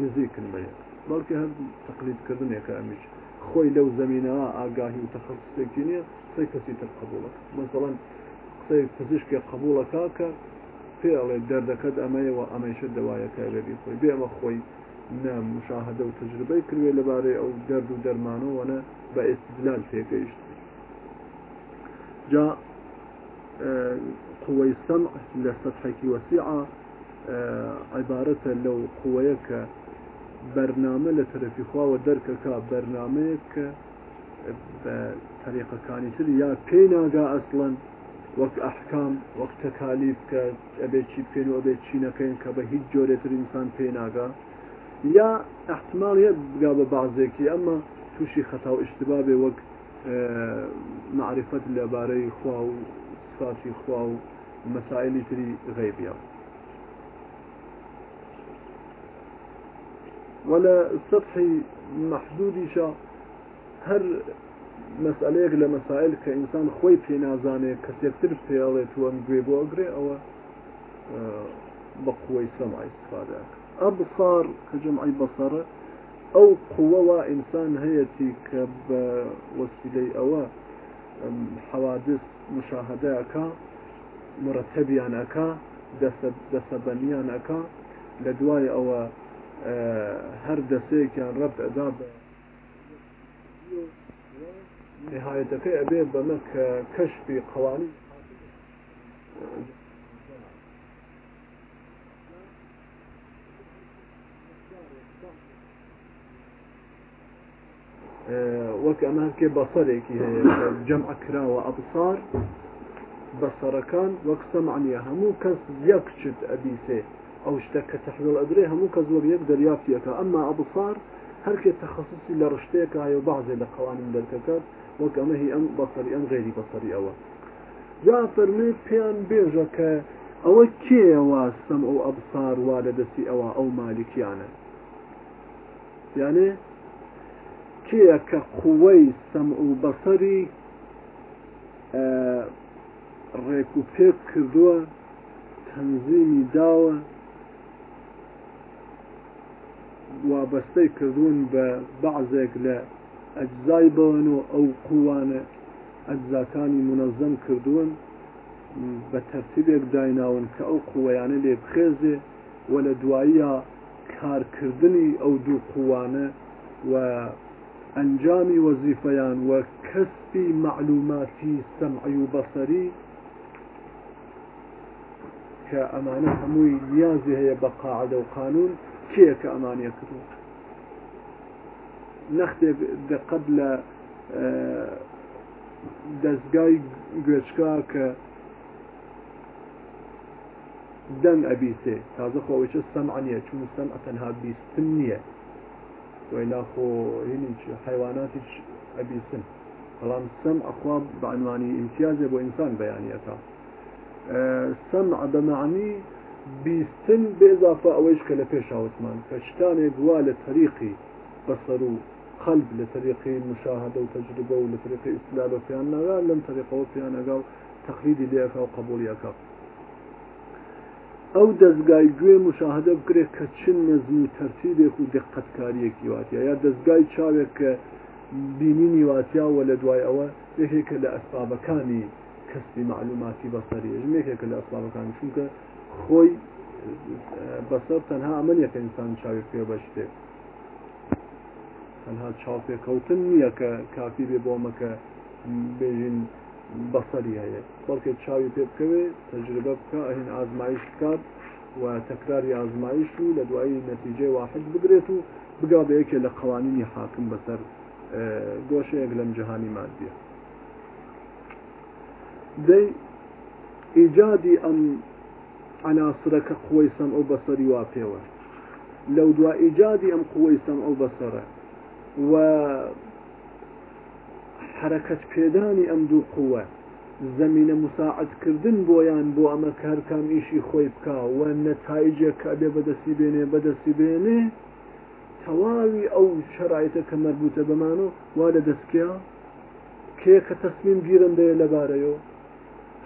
نزیکن بەیە بەڵکە هەر تەقلیدکردنێکە ئەمیش خۆی لەو زمینەوە ئاگاهی و تەخصستێکی نییە قسەی کەسی تر قبولە مثڵەن قسەی پزیشکی قبولەکە کە پێڵێ دەردەکەت ئەمەیەوە ئەمەشە دەوایەکە لەبی خۆی بێمە خۆی نە مشاهدە و تجربەی کروێ لەبارەی ئەو دەرد و دەرمانەوەە بە ئێستدلال تێگەیشت جا قوەی سەم لە سەحێکی وەسیعە عیبارەتە لەو قوەیە کە بەرنامە لە تەرەفی خواوە دەرکەکە بەرنمەیە کە بە تەریقەکانی تر یا پێی ناگا ئەسڵند وەک ئەحکام وەک تەکالیف کە ئەبێت چی بکەین و ئەبێت چی نەکەین کە بە هیچ جۆرێتتر ئینسان پێناگا یا احتمال هەیە بگا بە بازێکی ئەمە تووشی خەتا و ئشتبابێ وەک معرفەت لەبارەی خوا و سفاتی خوا و مەسائللی تری غیبە ولا سطحی محدودیشە هەر مەسئلەیەک لە مەسائل کە ئینسان خۆی پێنازانێ کەسێکتر پێڵێت وەم گوێ بۆ ئەگرێ ئەوە بە قوی سەما ئیسفادەکە ئەبصار کە جمعی بەسەرە ئەو قوەوە ئینسان هەیەی کە بە وەسیلەی ئەوە حەوادس مشاهدەیەەکە مرەتەبیانەکە دەسەبەنیانەکە لە دوای ئەوە هەر دەسێکیان ڕەت ئەدا بە نهایەتەکەی ئەبێت بەمە کە کەشفی قوانی وەک ئەمان کێ بەسەرێکی هەیە جەم ئەکراوە ئەبسار بەسەرەکان وەک سەمانە هەموو کەس یەکچت ئەبیسێ ئەو شتە کە تەحل ئەدرێ هەموو کەس وەک یەک دەریافتیەکە ئەمما ئەبسار هەرکێ تەخصصی لە ڕشتەیەکە هەیە و بازێ لە قوانین دەرکەکەات وەک ئەمەهی ئەم بەسەری ئەم غێری بەسەری ئەوە جا فەرمی پێیان بێژە کە ئەوە کێوە سم ئەو ئەبسار وا لە دەستی ئەوە ئەو مالکیانە یانێ کێە کە قوەی سم و بەسەری ڕێک و پێک کردووە تەنزیمی داوە وابەستەی کردوون بە بەعزێک لە ئەجزای بەوەن و ئەو قووانە ئەجزاکانی منەزەم کردوون بە تەرتیبێک دایناون کە ئەو قووەیانە لێ بخێزێ و لە دواییە کارکردنی ئەو دوو قووانە و ئەنجامی وەزیفەیان وە کەسبی معلوماتی سەمعی و بەسەری کە ئەمانە هەمووی نیازی هەیە بە قاعدە و قانون کێ کە ئەمانە کردوە نەختێک اه، دقت لە دەستگای گوێچکا کە دەنگ ئەبیێ تازە خۆیچە سەمعانە چون سەم ئەتەنها بیستن نییە ولا خۆ حیواناتی ئەبیسن بەڵام سم ئەخوا بەعنوانی ئیمتیازێ بۆ ئینسان بەیانیەکە السمع اه، بمعني بیستن بێزافە ئەوەیش کە لە پێشاوتمان کە شتانێک وا لە تەریقی بەسەر و خەلب لە تەریقی مشاهدە و تەجربە و لە تەریقی ئیسلا بە پیانەگا لەم تەریقەوە پیانەگا و تەخلیدی لێەکە و قبولیەکە ئەو دەستگای گوێ مشاهدە بکرێت کە چن نەزم و تەرسیدێک و دقەتکاریەکی واتیا یا دەستگای چاوێک کە بینینی واتیاوە لە دوای ئەوە یەکێکە لە ئەسبابەکانی کەسی معلوماتی بەسەری ژمێکێکە لە ئەسبابەکان چونکە خۆی بەسەر تەنها ئەمەنیەکە ئینسان چاوی پێ بە شتێک تەنها چاوپێکەوتن نییە کە کافی بێ بۆمەکە بێژین بەسەری هەیە بەڵکە چاوی پێ بکەوێ تەجربە بکە ئەهین ئازمایش بکات و تەکراری ئازمایش و لە دوایی نەتیجێ واحد بگرێت و بگا بە یەکێ لە قوانینی حاکم بەسەر گۆشەیەک لەم جهانی مادیە دەی ئیجادی ئەم عناسرەکە قوی سم ئەو بەسەری وا پێوە لەو دوا ئیجادی ئەم قوی سم ئەو بەسرە و حرەکەت پێدانی ئەم دوو قووە زمینە مساعدکردن بۆیان بۆ ئەمە کارکام ئیشی خۆی بکە و نەتایجێکە بێ بەدەسی بێنێ بەدەسی بێنێ تەواوی ئەو شرایەتە کە مەربوتە بەمان و وا لە دەستکیا کێ کە تەسمیم گیرندەیە لەبارەیەوە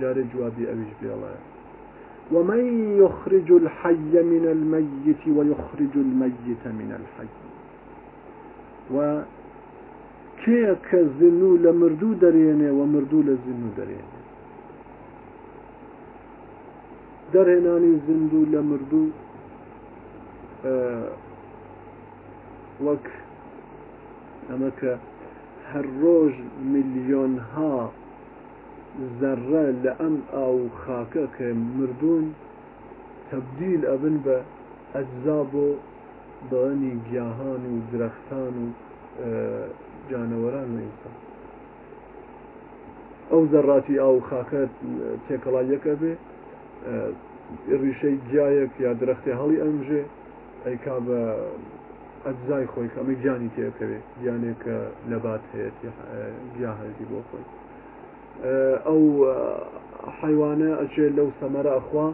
جارێ جوابی ئەویش بێڵایە ومن يخرج الحي من الميت ويخرج الميت من الحي كيك زنو لمردو دريني ومردو لزنو دريني دەرهێنانی زیند لمردو وك مردوو وەک مليون ها زەرڕە لە ئەم ئاو خاکە کە مردوون تبدیل ئەبن بە ئەجزا بۆ دڵنی گیاهان و درەختان و جانەوەران و ئینسان ئەو زەڕاتی ئاو خاکە تێکەڵایەکە بێ ڕیشەی جیایەک یا درەختی هەڵی ئەمژێ ئەیکا بە ئەجزای خۆی کەمە گیانی تێکەوێ گیانێکە لەبات هەیە گیاهەتی بۆ خۆی ئەو حیوانە ئەچێ لەو سەمەرە ئەخوا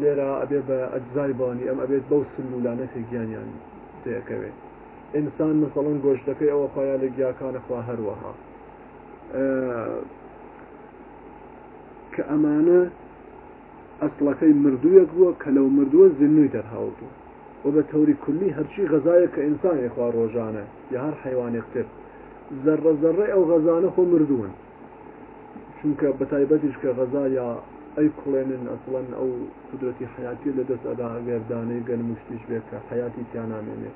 لێرە ئەبێ بە ئەجزای بانی ئەم ئەبێت بەو سلولانەتی گیانیان دەکەوێت ئینسان مەسەڵەن گۆشتەکەی ئەوە خۆیان لە گیاکانەخوا هەروەها کە ئەمانە ئەسڵەکەی مردوویەک بووە کە لەو مردووە زیینوی دەرهاوتوو و بە تەوری کولی هەرچی غەزایە کە ئینسانێکخوا ڕۆژانە یا هەر حیوانێک تر زەرڕە زەڕێ ئەو غەزانە خۆ مردوون چونکە بە تایبەتیش کە غەزایە ئەی کوڵێنن ئەسڵەن ئەو قدرەتی حیاتی لە دەست ئەدا گەردانەی گەنمشتیش بێت کە حیاتی تیانامێنێ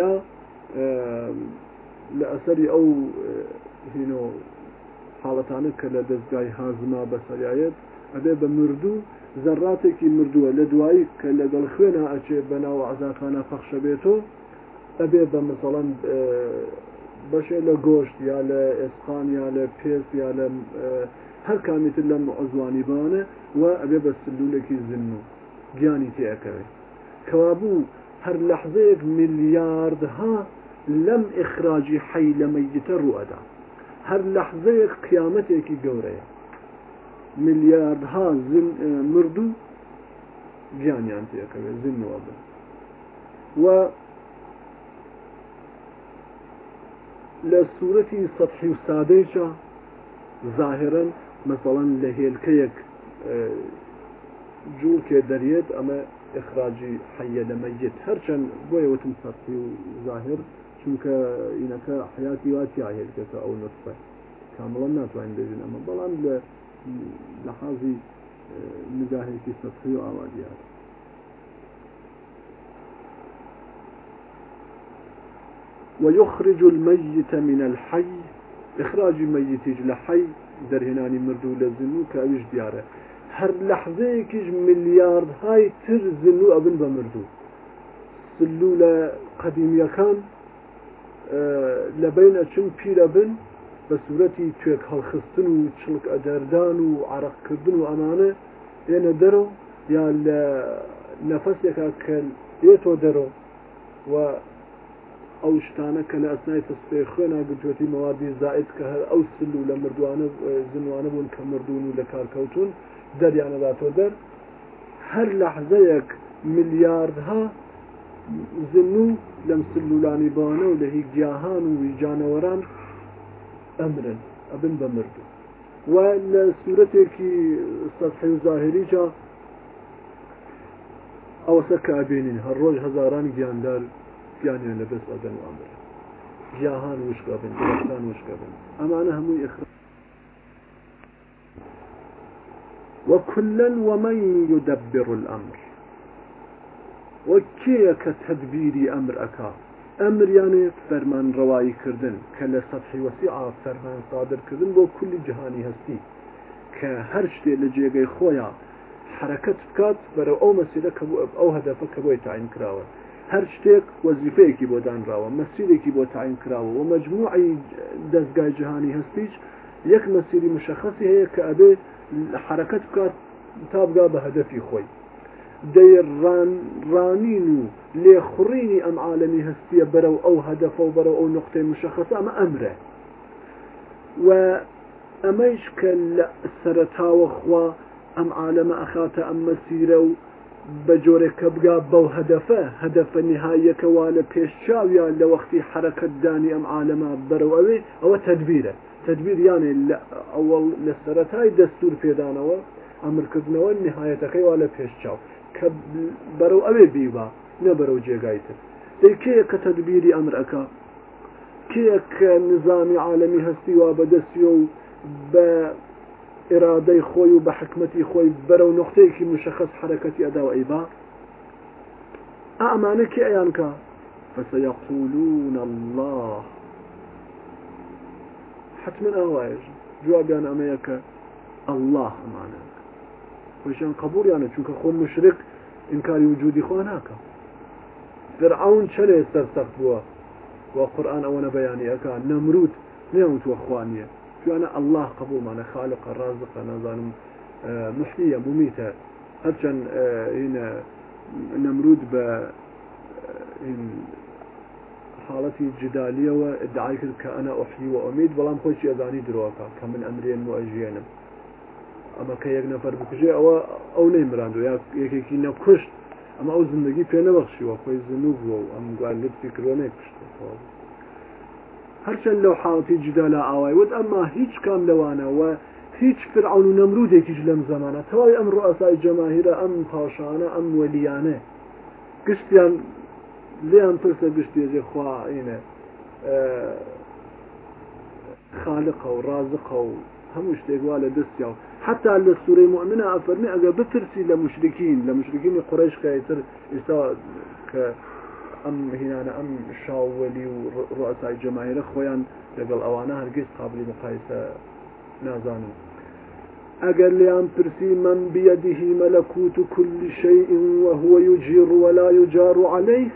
یا لە ئەسەری ئەو هینۆ حاڵەتانە کە لە دەستگای هازما بەسەریایەت ئەبێ بە مردوو زەراتێکی مردووە لە دوایی کە لەگەڵ خوێنە ئەچێ بەناوە عزاکانە پەخشە بێتەوە ئەبێ بە مثڵەن بەشێ لە گۆشت یا لە ئێسپانیا لە پێس یا لە هەر کامیتر لەم ئەزوانیبانە و ئەبێ بە سلولێکی زن و گیانی تێەکەوێت کەوابوو هەر لەحزەیەک میلیاردها لەم ئخراجی حەی لە مەیتە ڕوەدا هەر لەحزەیەک قیامەتێکی گەورەیە میلیاردها مردوو گیانیان تێەکەوێت زنەوە بن و لە سوورەتی سەحی ظاهرا مثلا ظاهرن مەسەڵەن لە هێلکەیەک اه، جوڵکێ دەریێت ئەمە ئخراجی حەیە لەمەیت هەرچەند بۆیەوەتم سەحی و ظاهر چونکە ئینەکە حیاتی واتی هێلکەکە ئەو نسفە کامەڵەن ناتوانین دەژین ئەمە بەڵام لە لە ويخرج الميت من الحي إخراج ميت لحي درهناني مردو لزنو كأوش دياره هر لحظه كج مليار هاي تر زنو أبن بمردو سلولة قديمية كان آه، لبين أشن بير أبن بسورتي توك هالخستن و چلك أدردان عرق كردن و أمانه لأن درو يا يعني نفسك أكل إيتو درو و ئەو شتانە کە لە ئەسنای تەسپێخێنا گرجێتی مەوادی زائد کە هەر ئەو سل و لە مردوانە زنوانە بوون کە مردون و لە کارکەوتون دەریانەداتۆ دەر هەر لەحزەیەک میلیاردها زن و لەم سلولانی بانە و لە هی گیاهان و ویجانەوەران ئەمرن ئەبن بە مردو و لە سوورەتێکی سەحی و ظاهریجا ئەوەسە کابێنین هەر ڕۆژ هەزاران گیاندار پیانیان لە بەست ئەدەن و ئامر ژیاهان وشکە بن درختان وشکە بن ئەمانە هەمووی ئخ وكلا ومن يدبر الأمر وكيك تدبيري أمر أكا ئەمر یانێ فەرمان ڕەوایی کردن کە لە سەحی وەسیعا فەرمان سادرکردن بۆ کولی جیهانی هەستی کە هەر شتێ لە جێگەی خۆیان حرەکەت بکات بەرە ئەو مەسیرە کە ئەو هەدەفە کە بۆی تاین کراوە هەر شتێک وەزیفەیەکی بۆ دانراوە مەسیرێکی بۆ تعین کراوە و مجموعی دەستگای جیهانی هەستیش یەک مەسیری مشخصی هەیە کە ئەبێ حرکت بکات تابگا بە هەدەفی خۆی دەیڕانین و لێخڕینی ئەم عاالەمی هەستیە بەرەو ئەو هەدەفە و بەرەو ئەو نقطەی مشخصە ئەمە ئەمرە و ئەمەش کە لە سەرتاوە خوا ئەم عاالەمە ئەخاتە ئەم مەسیرە و بە جۆرێک کە بگا بەو هەدەفە هەدەفە نهاییەکەوا لە پێشچاویان لە وەختی حرەکەتدانی ئەم عالەما بەرەو ئەوێ ئەوە تدبیرە تدبیر یانێ ئەوڵ لە سەرەتای دەستور پێدانەوە ئەمرکردنەوە نهایەتەکەی وا لە پێشچاو کە بەرەو ئەوێ بیوا نەبەرەو جێگایتر دەیکەیە کە تدبیری ئەمرەکە کێ کە نظامی عالەمی هەستی وا بەدەستیە و بە اراده خوي وبحكمتي خوي برو خۆی كي مشخص حركتي ادا ئەیبا اعمانك يا ئەیان فسيقولون الله حتما اوايج جواب يعني اميك الله معنا وشان قبول يعني چونك خو مشرك انكار وجودي خوناك فرعون شلي سرسخت بوا وقرآن اونا بياني اكا نمرود نموت وخوانيه شوانە ئەله قبولمانە خالق ڕازقە نازانم محنیە مومیتە هەرچەند نەمرود بە حاڵەتی جدالیەوە ادعای کرد کە ئەە ئۆحیوە ئەمید بەڵام خۆشی ئەزانی درۆکە کە من ئەمرێن و ئەژێنم ئەمە کە یەک نەفەر بکژێ ئەوە ئەو نەیمراند و یەکێکی نەکوشت ئەمە ئەو زندگی پێ نەبەخشیوە خۆی زنوو بووە و ئەم گوان لپی کرۆنێک پشتەوە هەرچەند لەو حاڵەتی جدا لە ئاوایوت ئەمما هیچ کام لەوانەوە هیچ فرعون و نەمرودێکیش لەم زمانە تەواوی ئەم ڕۆئسای جەماهیرە ئەم پاشانە ئەم وەلیانە گشتیان لێیان پرسە گشتێژێ خواینە خالقە و ڕازقە و هەموو شتێک وا لە دەستیا و حتا لە سوورەی مؤمنە ئەفەرمی ئەگە بترسی لە مشرکین لە مشرکینی قڕێشکایتر ئێستا کە ئەم هینانە ئەم شاوەلی و ڕاستای جەماهرە خۆیان لەگەڵ ئەوانە هەرگیز قابلی مقایسە نازانم ئەگەر لیان پرسی من بیەدیهی مەلەکوت و کولی شەیء وهوە یجیر وەلا یجار و عليه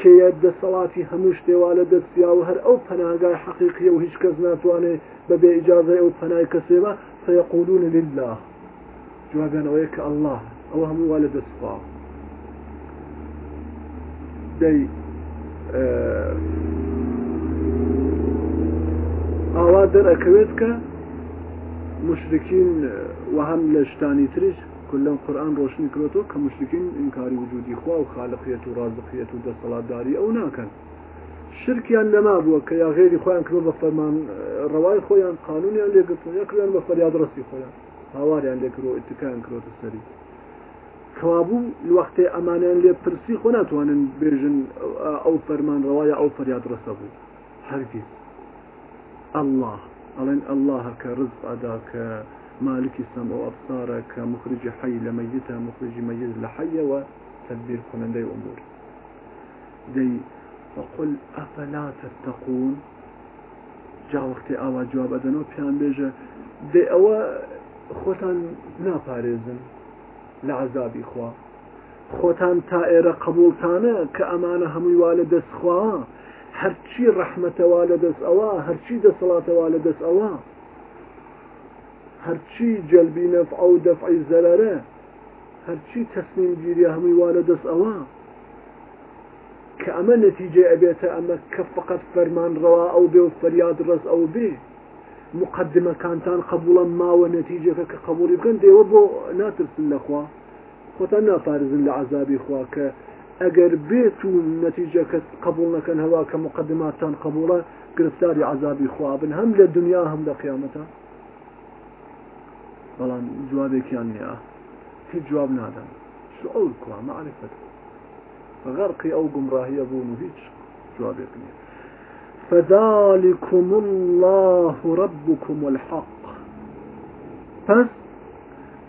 کێە دەسەڵاتی هەموو شتێوا لە دەستیا و هەر ئەو پەناگای حەقیقیە و هیچ کەس ناتوانێت بەبێ ئیجاازە ئەو پەنای کەسێوە سەیقولون لله جوابیانەوەی کە ئەله ئەوە هەمووا لە دەستپاوە دەی ئاوا دەرەکەوێت کە مشرکین وەهم لە شتانی ترش كلهم قرآن روشن كروتو كمشركين إنكار وجود إخوة وخالقية ورازقية ودسلاة داري أو ناكن شركيان لما بوا كيا غير إخوان كلو بفرمان رواي خويا قانونيا اللي قلتو يكلو بفرياد رسي خويا هواريان اللي كرو اتكان كروتو السريد کەوابوو وەختێ ئەمانیان لێ پرسی خۆ ناتوانن بێژن ئەو فەرمان ڕەوایە ئەو فەریاد ڕسە بوو هەرگیز ئەله ئەڵێن ئەله کە ڕز ئادا کە مالکی سەم ئەو ئەفسارە کە مخرجی حەی لە مەجدە مخرجی مەجد لە حەیەوە تەبیر کنندەی ئەمور دەی فقل ئەفەلا تتەقون جاوەختی ئاوا جواب ئەدەنەوە پیان بێژە دێ ئەوە خۆتان ناپارێزن لە عذابی خوا خۆتان تا ئێرە قبولتانە کە ئەمانە هەمووی وا لە دەستخوا هەرچی ڕەحمەتەوا لە دەست ئەوە هەرچی دەسەڵاتەوە لە دەست ئەوە هەرچی جەلبی نەف ئەو دەفعی زەرەرە هەرچی تەسمیم گیری هەمووی وا لە دەست ئەوە کە ئەمە نەتیجێ ئەبێتە ئەمە کە فقط فەرمان ڕەوا ئەو بێ و فەریاد ڕز ئەو بێ مقدمەکانتان قبولە ماوە نەتیجەکە کە قبولی بکەن دێوە بۆ ناترسن لەخوا خۆتان ناپارزن لە عذابی خوا کە ئەگەر بێت و نەتیجەکە قبول نەکەن هەوا کە مقدماتان قبولە گرفتاری عذابی خوابن هەم لە دنیا هەم لە قیامەتە بەڵام جوابێکیان نیە هیچ جواب نادەن سؤال کووە معرفەت بەغەرقی ئەو گمڕاهیە بوون و هیچ جوابێک نیە فذلكم الله ربكم الحق پس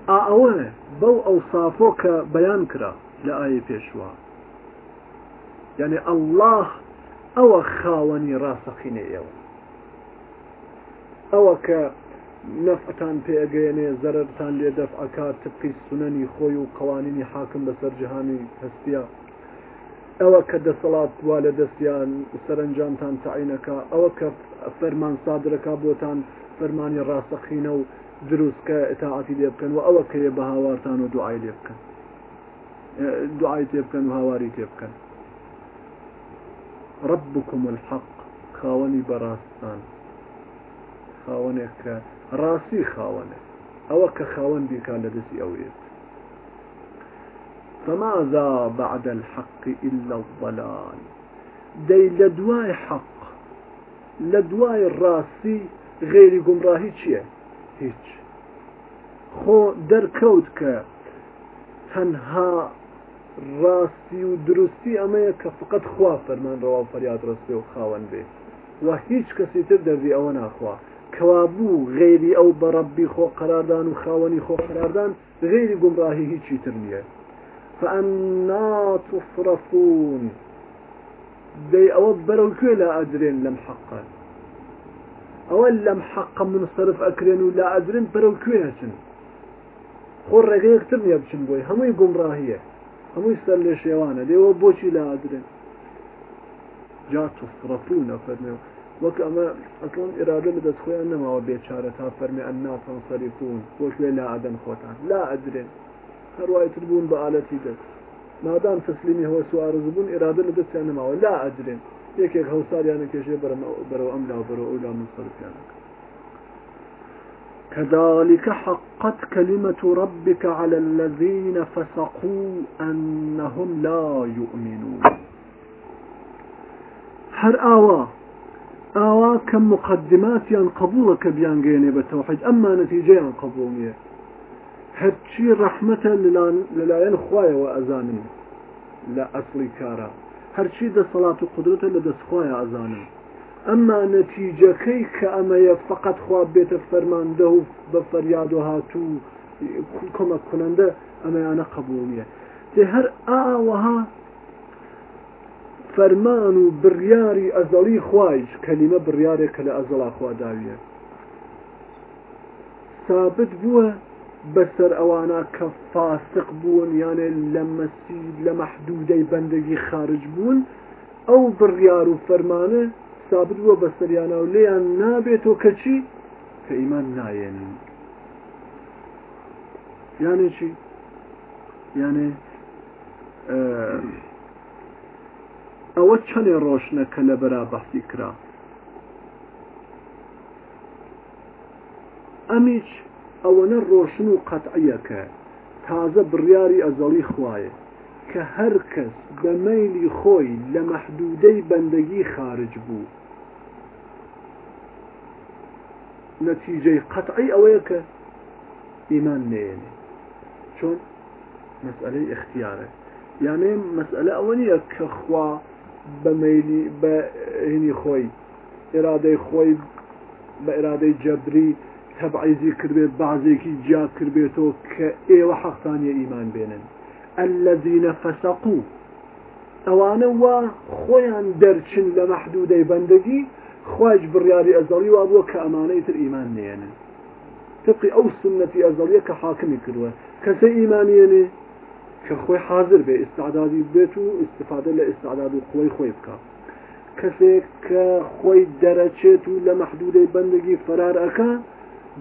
ئەوە بەو ئەوسافۆ کە بەیان کرا لە ئاە پێشوە یعنی ئەله ئەوە خاوەنی ڕاستەقینە ئێوە ئەوە کە نەفقتان پێگەێنێ زەرتان لێ دەف ئەکات تقی سونەنی خۆی و قوانینی حاکم بەسەر جیهانی هەستە ئەوە کە دەسەڵات وا لە دەستیان سەرنجامتان تعینەکە ئەوە کە فەرمان سادرەکە بۆتان فەرمانی ڕاستەخینە و دروستکە ئتاعاتی لێ بکەن و ئەوە کرێ بە هاوارتان و دوعای لێ بکەن دوعای تێ بکەن و هاواری تێ بکەن ربكم الحق خاوەنی بەڕاستان خاوەنێک کە ڕاستی خاوەنێ ئەوە کە خاوەن بیکار لە دەستی ئەوێت فماذا بعد الحق إلا الضلال دەی لە دوای حەق لە دوای ڕاستی غێری گومڕاهی چییە هیچ خۆ دەرکەوت کە تەنها ڕاستی و دروستی ئەمەیە کە فقط خوا فەرمان ڕەوا فەریاد ڕستی و خاوەن بێ و هیچ کەسی تر دەبی ئەوە ناخوا کەوابوو غێری ئەو بەڕەبی خۆ قەراردان و خاوەنی خۆ قەراردان غێری گومڕاهی هیچی تر نییە فأنا تصرفون دي أو برو لا أدرين لم حقا أول لم حقا منصرف أكرين ولا أدرين برو كويهتن خور رقيق ترني بشن بوي همو يقوم راهية همو يستر لشيوانا دي وبوشي لا أدرين جا تصرفون أفرمي وەک أصلا إرادة ئێرادە لە دەستخۆیان نەماوە بێچارە تا فەرمی ئەنا تەنسەریفون لا أدن خوتان لا أدرين هر تر بوون بە ئالەتی دەست مادام تەسلیمی هەوە سوارز بوون ئێرادە لە دەستیان نماوە لا ئەجرێن یەکێک هەوساریانە کێژێ أملا ئەم لاوبەرەوە ئەو لا منسەرفیانەکە كذلك حقت كلمة ربك على الذين فسقوا أنهم لا يؤمنون هر آوا آوا كم مقدمات ينقبولك کە بیانگەێنێ بە تەوحید ئەمما نەتیجەیان هەرچی ڕەحمەتە لەلایەن خوایەوە ئەزانم لە ئەسڵی کارە هەرچی دەسەڵات و قدرەتە لە دەستخوایە ئەزانم ئەمما نەتیجەکەی کە ئەمەیە فقط خوا بێتە فەرماندە و بە فەریاد و هاتوو کۆمەک کونەندە ئەمەیانە قبولنیە تێ هەر ئاوەها فەرمان و بڕیاری ئەزەڵی خوایش کەلیمە بڕیارێک کە لە ئەزەڵا خواداویە ثابت بووە بەسەر ئەوانە کە فاسق بوون یانێ لە مەسید لە مەحدودەی بەندگی خارج بوون ئەو بڕیار و فەرمانە سابت بووە بەسەریانە و لێیان نابێتەوە کەچی کە ئیمان نایەنین یانێ چی یانێ ئەوە چەندێ ڕۆشنە کە لە بەرا بەحسی کرا ئەمیچ ئەوەنە ڕۆشن و قەتعیەکە تازە بڕیاری ئەزەڵی خوایە کە هەر کەس بە مەیلی خۆی لە مەحدودەی بەندەگی خارج بوو نەتیجەی قەتعی ئەوەیە کە ئیمان نێنێ چۆن مەسئلەی اختیارە یانێ مەسئلە ئەوە نییە کە خوا بە مەیلی بە هینی خۆی ئێرادەی خۆی بە ئێرادەی جەبری تەبعیزی کردێت بازێکی جیا کردبێتەوە کە ئێوە حەختانیە ئیمان بێنن ئەل لە دینە فەسەقو ئەوانە وا خۆیان دەرچن لە مەحدودەی بەندگی خواش بڕیاری ئەزەڵی وا بووە کە ئەمانەی تر ئیمان نێنن تقی ئەو سنەتی ئەزەڵیە کە حاکمی کردووە کەسە ئیمانیێنێ کە خۆی حاضر بێ ئستعدادی بێت و استفاده لە ئستعداد و خۆی خۆی بکات کەسێک کە خۆی دەرەچێت و لە مەحدودەی بەندگی فرارەکە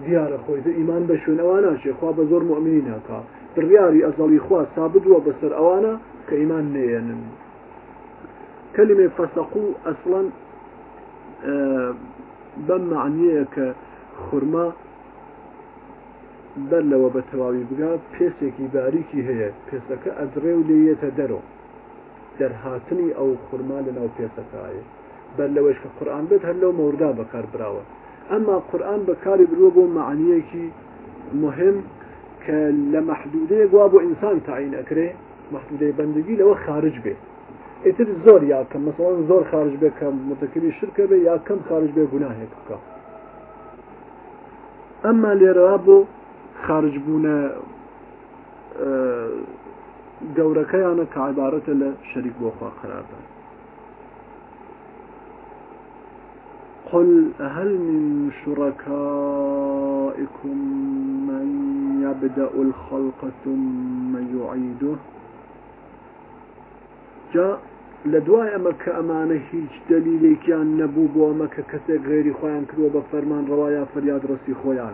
دیارە خۆی دە ئیمان بە شوێنەوە ناچێ خوا بە زۆر مؤمنی ناکا بڕیاری ئەزەڵی خوا سابدووە بەسەر ئەوانە کە ئیمان نێنن کەلیمێ فەسەقو ئەسڵەن بەم معنیەیە کە خورما بەر لەوە بە تەواوی بگا پێسێکی باریکی هەیە پێسەکە ئەدرێ و لێیەتە دەرەوە دەرهاتنی ئەو خورما لە ناو پێسەکایە بەر لەوەش کە قورآان بێت هەر لەو مەوردا بەکار براوە ئەمما قورآن بەکاری بروە بۆ معنیەکی مهم کە لە مححدودەیە گوا بۆ ئینسان تاعین ئەکرێ مححدودەی بەندگی لەوە خارج بێ ئیتر زۆر یا کەم مەسەڵان زۆر خارج بێ کەم متەکەبی شرکە بێ یا کەم خارج بێ گوناهێک بکە ئەمما لێرەوە بۆ خارج بوونە گەورەکەیانە کە عیبارەتە لە شەریک بۆ خوا قراردان قل هل من شركائكم من يبدأ الخلق ثم يعيده جاء لدواء مكة أمانة هيج دليلك أن نبوب ومكة كسك غير خوان كروا بفرمان روايا فرياد رسي خوان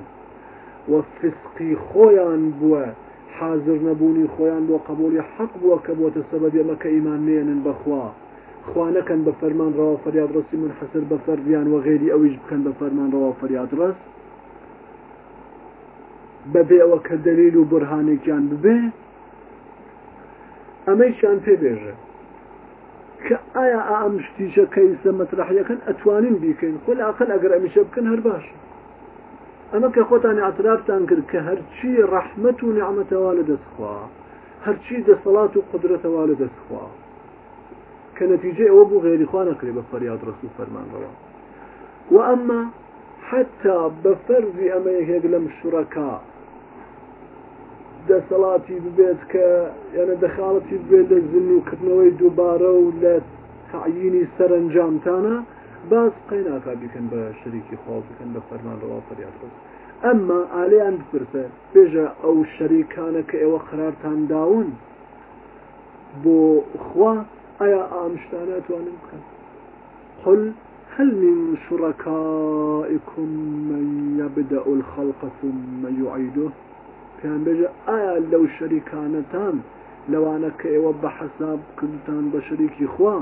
وفسقي خوان بوا حاضر نبوني خوان بوا قبولي حق بوا كبوة سبب مكة إيمان نين بخواه خوانەکەن بە فەرمان ڕەوا فەریاد ڕستی من حەسەر بە فەردیان وەغێری ئەویش بکەن بە فەرمان ڕەوا فەریاد ڕست بەبێ ئەوە کە دەلیل و برهانێکیان ببێ ئەمەیشان پێبێژە کە ئایا ئام شتیشە کەیسە مەترحیەکەن ئەتوانین بیکەین خۆل ئاقل ئەگەر ئەمیشە بکەن هەر باشە ئەمە کە خۆتان ئاعترافتان کرد کە هەرچی ڕەحمت و نعممەتەوە لە دەستخوا هەرچی دەسەڵات و قدرەتەوە لە دەستخوا کە نەتیجێ ئەوە بوو غێریخوا نەکرێ بە فەریاد ڕست و فەرمانڕەوە و ئەمما حتا بە فەرزی ئەمە یەکێک لەم شوڕەکە دەسەڵاتی ببێت کە یعنە دەخاڵەتی بێت لە زن و کردنەوەی دووبارە و لە تعینی سەرنجامتانە باز قەیناکە بیکەن بە شەریکی خۆڵ بکەن بە فەرمانڕەوە فەریاد ڕست ئەمما ئالیان بپرسە بێژە ئەو شەریکانە کە ئێوە قرارتان داون بۆ خوا ئایا ئامشتانە ئەتوانن بکەن قل هل من شركائكم من يبدأ الخلق ثم يعيده پێیان بێژە ئایا لەو شەریکانەتان لەوانە کە ئێوە بە حەساب کردتان بە شەریکی خوا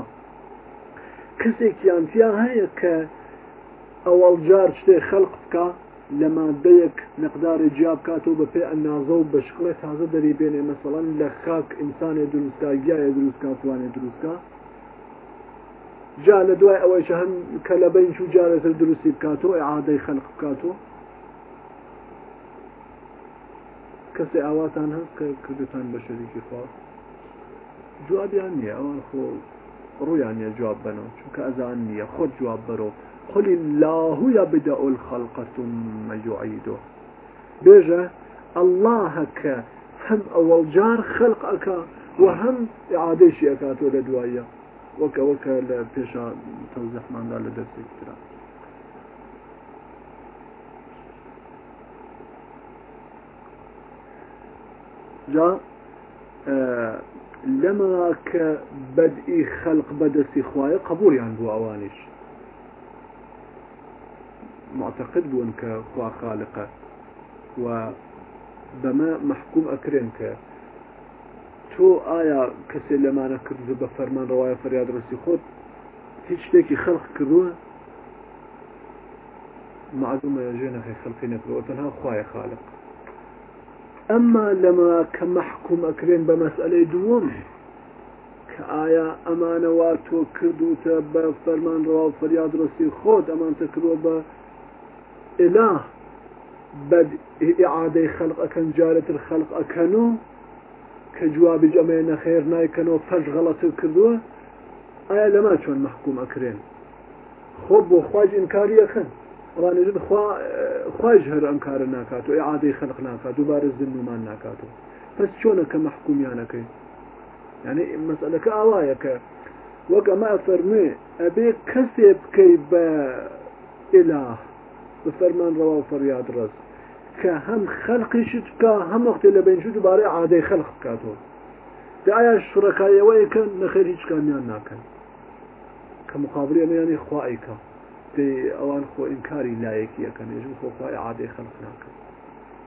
کەسێکیانتیان هەیە کە ئەوەڵ جار شتێ خەلق بکە لە مادەیەک نەقدارێک جیاب کاتەوە بە پێ ئەنازە و بەشقڵێ تازە دەری بێنێ مەسەڵەن لە خاک ئینسانێ دروستکا گیایە دروستکا توانێت دروستکە جا لە دوای ئەوەیش هەم کە لە بەنج و جارەتر دروستی بکاتەوە عادەی خەلق بکاتەوە کەسێ ئاواتان هەست کە کردتان بە شەریکی خوا جوابیان نییە ئەوان خۆ ڕویان نیە جواب بنەوە چونکە ئەزان نییە خۆت جواب بەرۆ قل الله يبدأ الخلق ثم يعيده بيجا الله كا هم أول جار خلقك وهم إعادة شيئكات ولدوايا وكا وكا لبيشا توزيح من لا لدرسك جا آه، لما كبدء خلق بدس خوايا قبول يعني بو اوانش معتقد بوون کە خوا خالقە و بەمە مححکوم ئەکرێن کە تۆ ئایا کەسێ لەمانە کردو بە فەرمان ڕواایە فەریادڕستی خۆت هیچ شتێکی خەڵق کردووە معلومە ژێنە هەی خەڵقی نەکرەوە تەنها خوایە خالق ئەمما لەما کە مححکوم ئەکرێن بە مەسئلەی دووەم کە ئایا ئەمانەوە تۆ کردوتە بە فەرمان ڕوا فەریادڕستی خۆت ئەمان تەکردوە بە ئلا بەد عادەی خەلق ئەەکەن جارێتتر خەلق ئەەکەن و کە جوابی ئەمێ نەخێر نایکەنەوە پەش غەڵەتر کردووە ئایا لەما چۆن محکوم ئەکرێن خۆ بۆ خواج ئینکاریەکەن ڕانژن خوش هەر ئەم کارە ناکات و عادەی خەلق ناکات دووبارە زنمان ناکاتەوە پس چۆنەکە محکومیانەکەی یعنی مەسلەکە ئاوایەکە وەک ئەمە فەرمێ ئەبێ کەسێ بکەی بە ئلاح بە فەرمان ڕەوا و فەریاد ڕست کە هەم خەلقیشت بکە هەم وەختێ لە بینشو دوبارەی عادەی خەلق بکاتەوە دایا شوڕەکایەوەیەکەن نەخێر هیچ کامیان ناکەن کە مقابلی ئەمەیانی خوایکە پێی ئەوان خۆ ئینکاری لایەکیەکەن ێژم خۆخوای عادەی خەلق ناکەن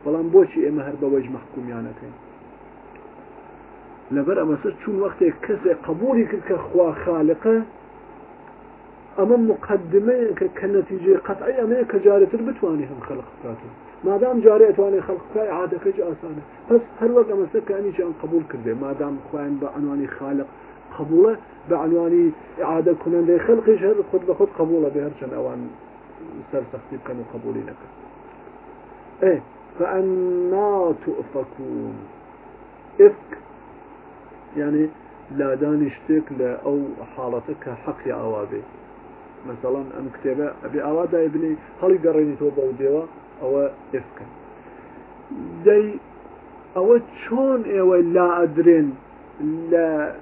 بەڵام بۆچی ئێمە هەر بەوەج مەحکومیانەکەین لەبەر ئەمە سەر چون وەختێک کەسێک قبولی کرد کە خوا خالقە اما مقدمه كنتيجه قطعي اما كجارت بتواني هم خلق ذاته ما دام جاري اتواني خلق كاي عاده كج اسانه بس هر وقت اما سكه اني شان قبول كده ما دام خوان بعنواني خالق قبوله بعنواني اعاده كننده خلق شهر خود بخود قبوله بهر شان اوان سر سختي كانوا قبولينك ايه فأنا تؤفكون إفك يعني لا دانشتك لا أو حالتك حقي أوابي مثلا ام كتابه ابي اراد ابني هل قريني توبه وديوا او افكا دي او شلون ايوا لا ادرين لا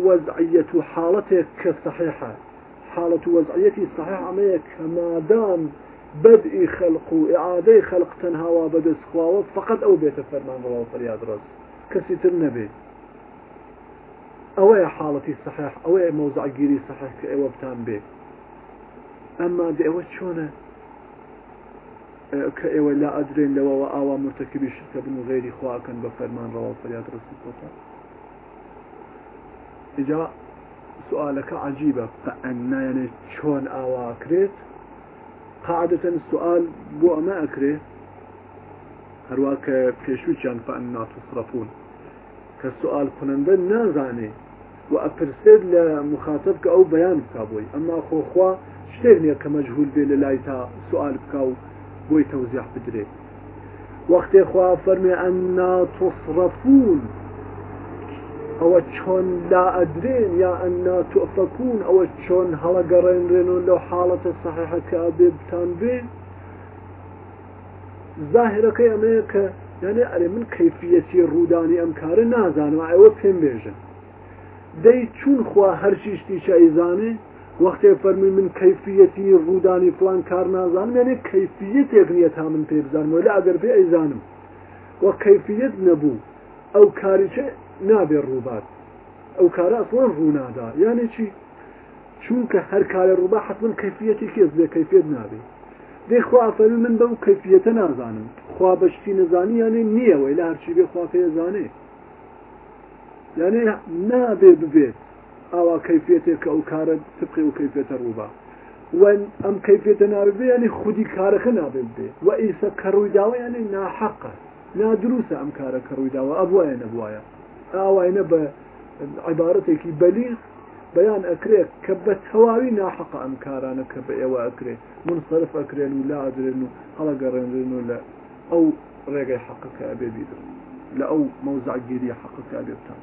وضعية حالتك صحيحة حالة وضعيتي صحيحة عميك ما دام بدء خلق وإعادة خلق تنها وبدس خواوة فقط أو بيت فرمان الله فرياد رز كسيت النبي أوي حالتي صحيح أوي موزع جيري صحيح كأي وبتان بيه اما دعوة شونا كأيوة لا أدرين لو وآوى مرتەکبی شکە بن غير إخواء كان بفرمان روى ڕەوە رسول الله کۆتا اینجا سوالەکە عجیبە فەنایەنێ چۆن ئاواکرێت قاعدەتەن سوال بۆ ئەمە ئەکرێ هەروە کە پێشوچیان فەن ناتوسرەپون کە سوال کنەندە نازانێ و ئەپرسێت لە مخاتب کە ئەو بەیان بکا بۆی ئەمما خۆخوا شتێک نییە کە مەجهول بێ لە لای تا سوال بکە و بۆی تەوزیح بدرێت وەختێ خوا فەرمێ ئەنا تۆسڕەفون ئەوە چۆن لا ئەدرێن یا ئەنا تۆفەکون ئەوە چۆن هەڵەگەڕێنرێنەوە لەو حاڵەتە سەحەکە بێ بتان بێ ظاهرەکەی ئەمەیە کە یانێ ئەرێ من کەفیەتی ڕوودانی ئەم کارە نازانەوە ئەوە پێم بێژن دەی چون خوا هەرشیشتی شەیزانێ وەختێ فەرمی من کەفیەتی ڕوودانی فلان کار نازانم یعنی کەفیەتێک نییە تا من پێ بزانمەوە لە ئەگەر پێ ئەیزانم وە کەفیەت نەبوو ئەو کاریچە نابێ ڕووبات ئەو کارە ئەسڵان ڕوونادا یعنی چی چونکە هەر کارە ڕووبا حتمن کەفیەتی کێز بێ کەفیت نابێ دێخوافەر من بەو کەفیەتە نازانم خوا بەشتی نەزانی یانێ نییەوەی لە هەرچی بێ خوافێ زانێ یعنی نابێ ببێت ئاوا کەفێتێک کە ئەو کارە تبقی و کەفێتە ڕووبا وەن ئەم کەفێتە نابێ ینی خودی کارەکە نابێت بێ و ئیسە کەڕووی داوە یانەی ناحەقە نادرووسە ئەم کارە کە ڕووی داوە ئەبواە نەبواە ئاواینە بە عیبارەتێکی بەلیغ بەیان ئەکرێت کە بە تەواوی ناحق ئەم کارانە کە بە ئێوە ئەکرێ منصرف ئەکرێن و لاگرن و هەڵەگەڕێنرن و لە ئەو ڕێگەی حەقەکە ئەبێ بیدن لە ئەو مەوزعگیری حەقەکە بێتان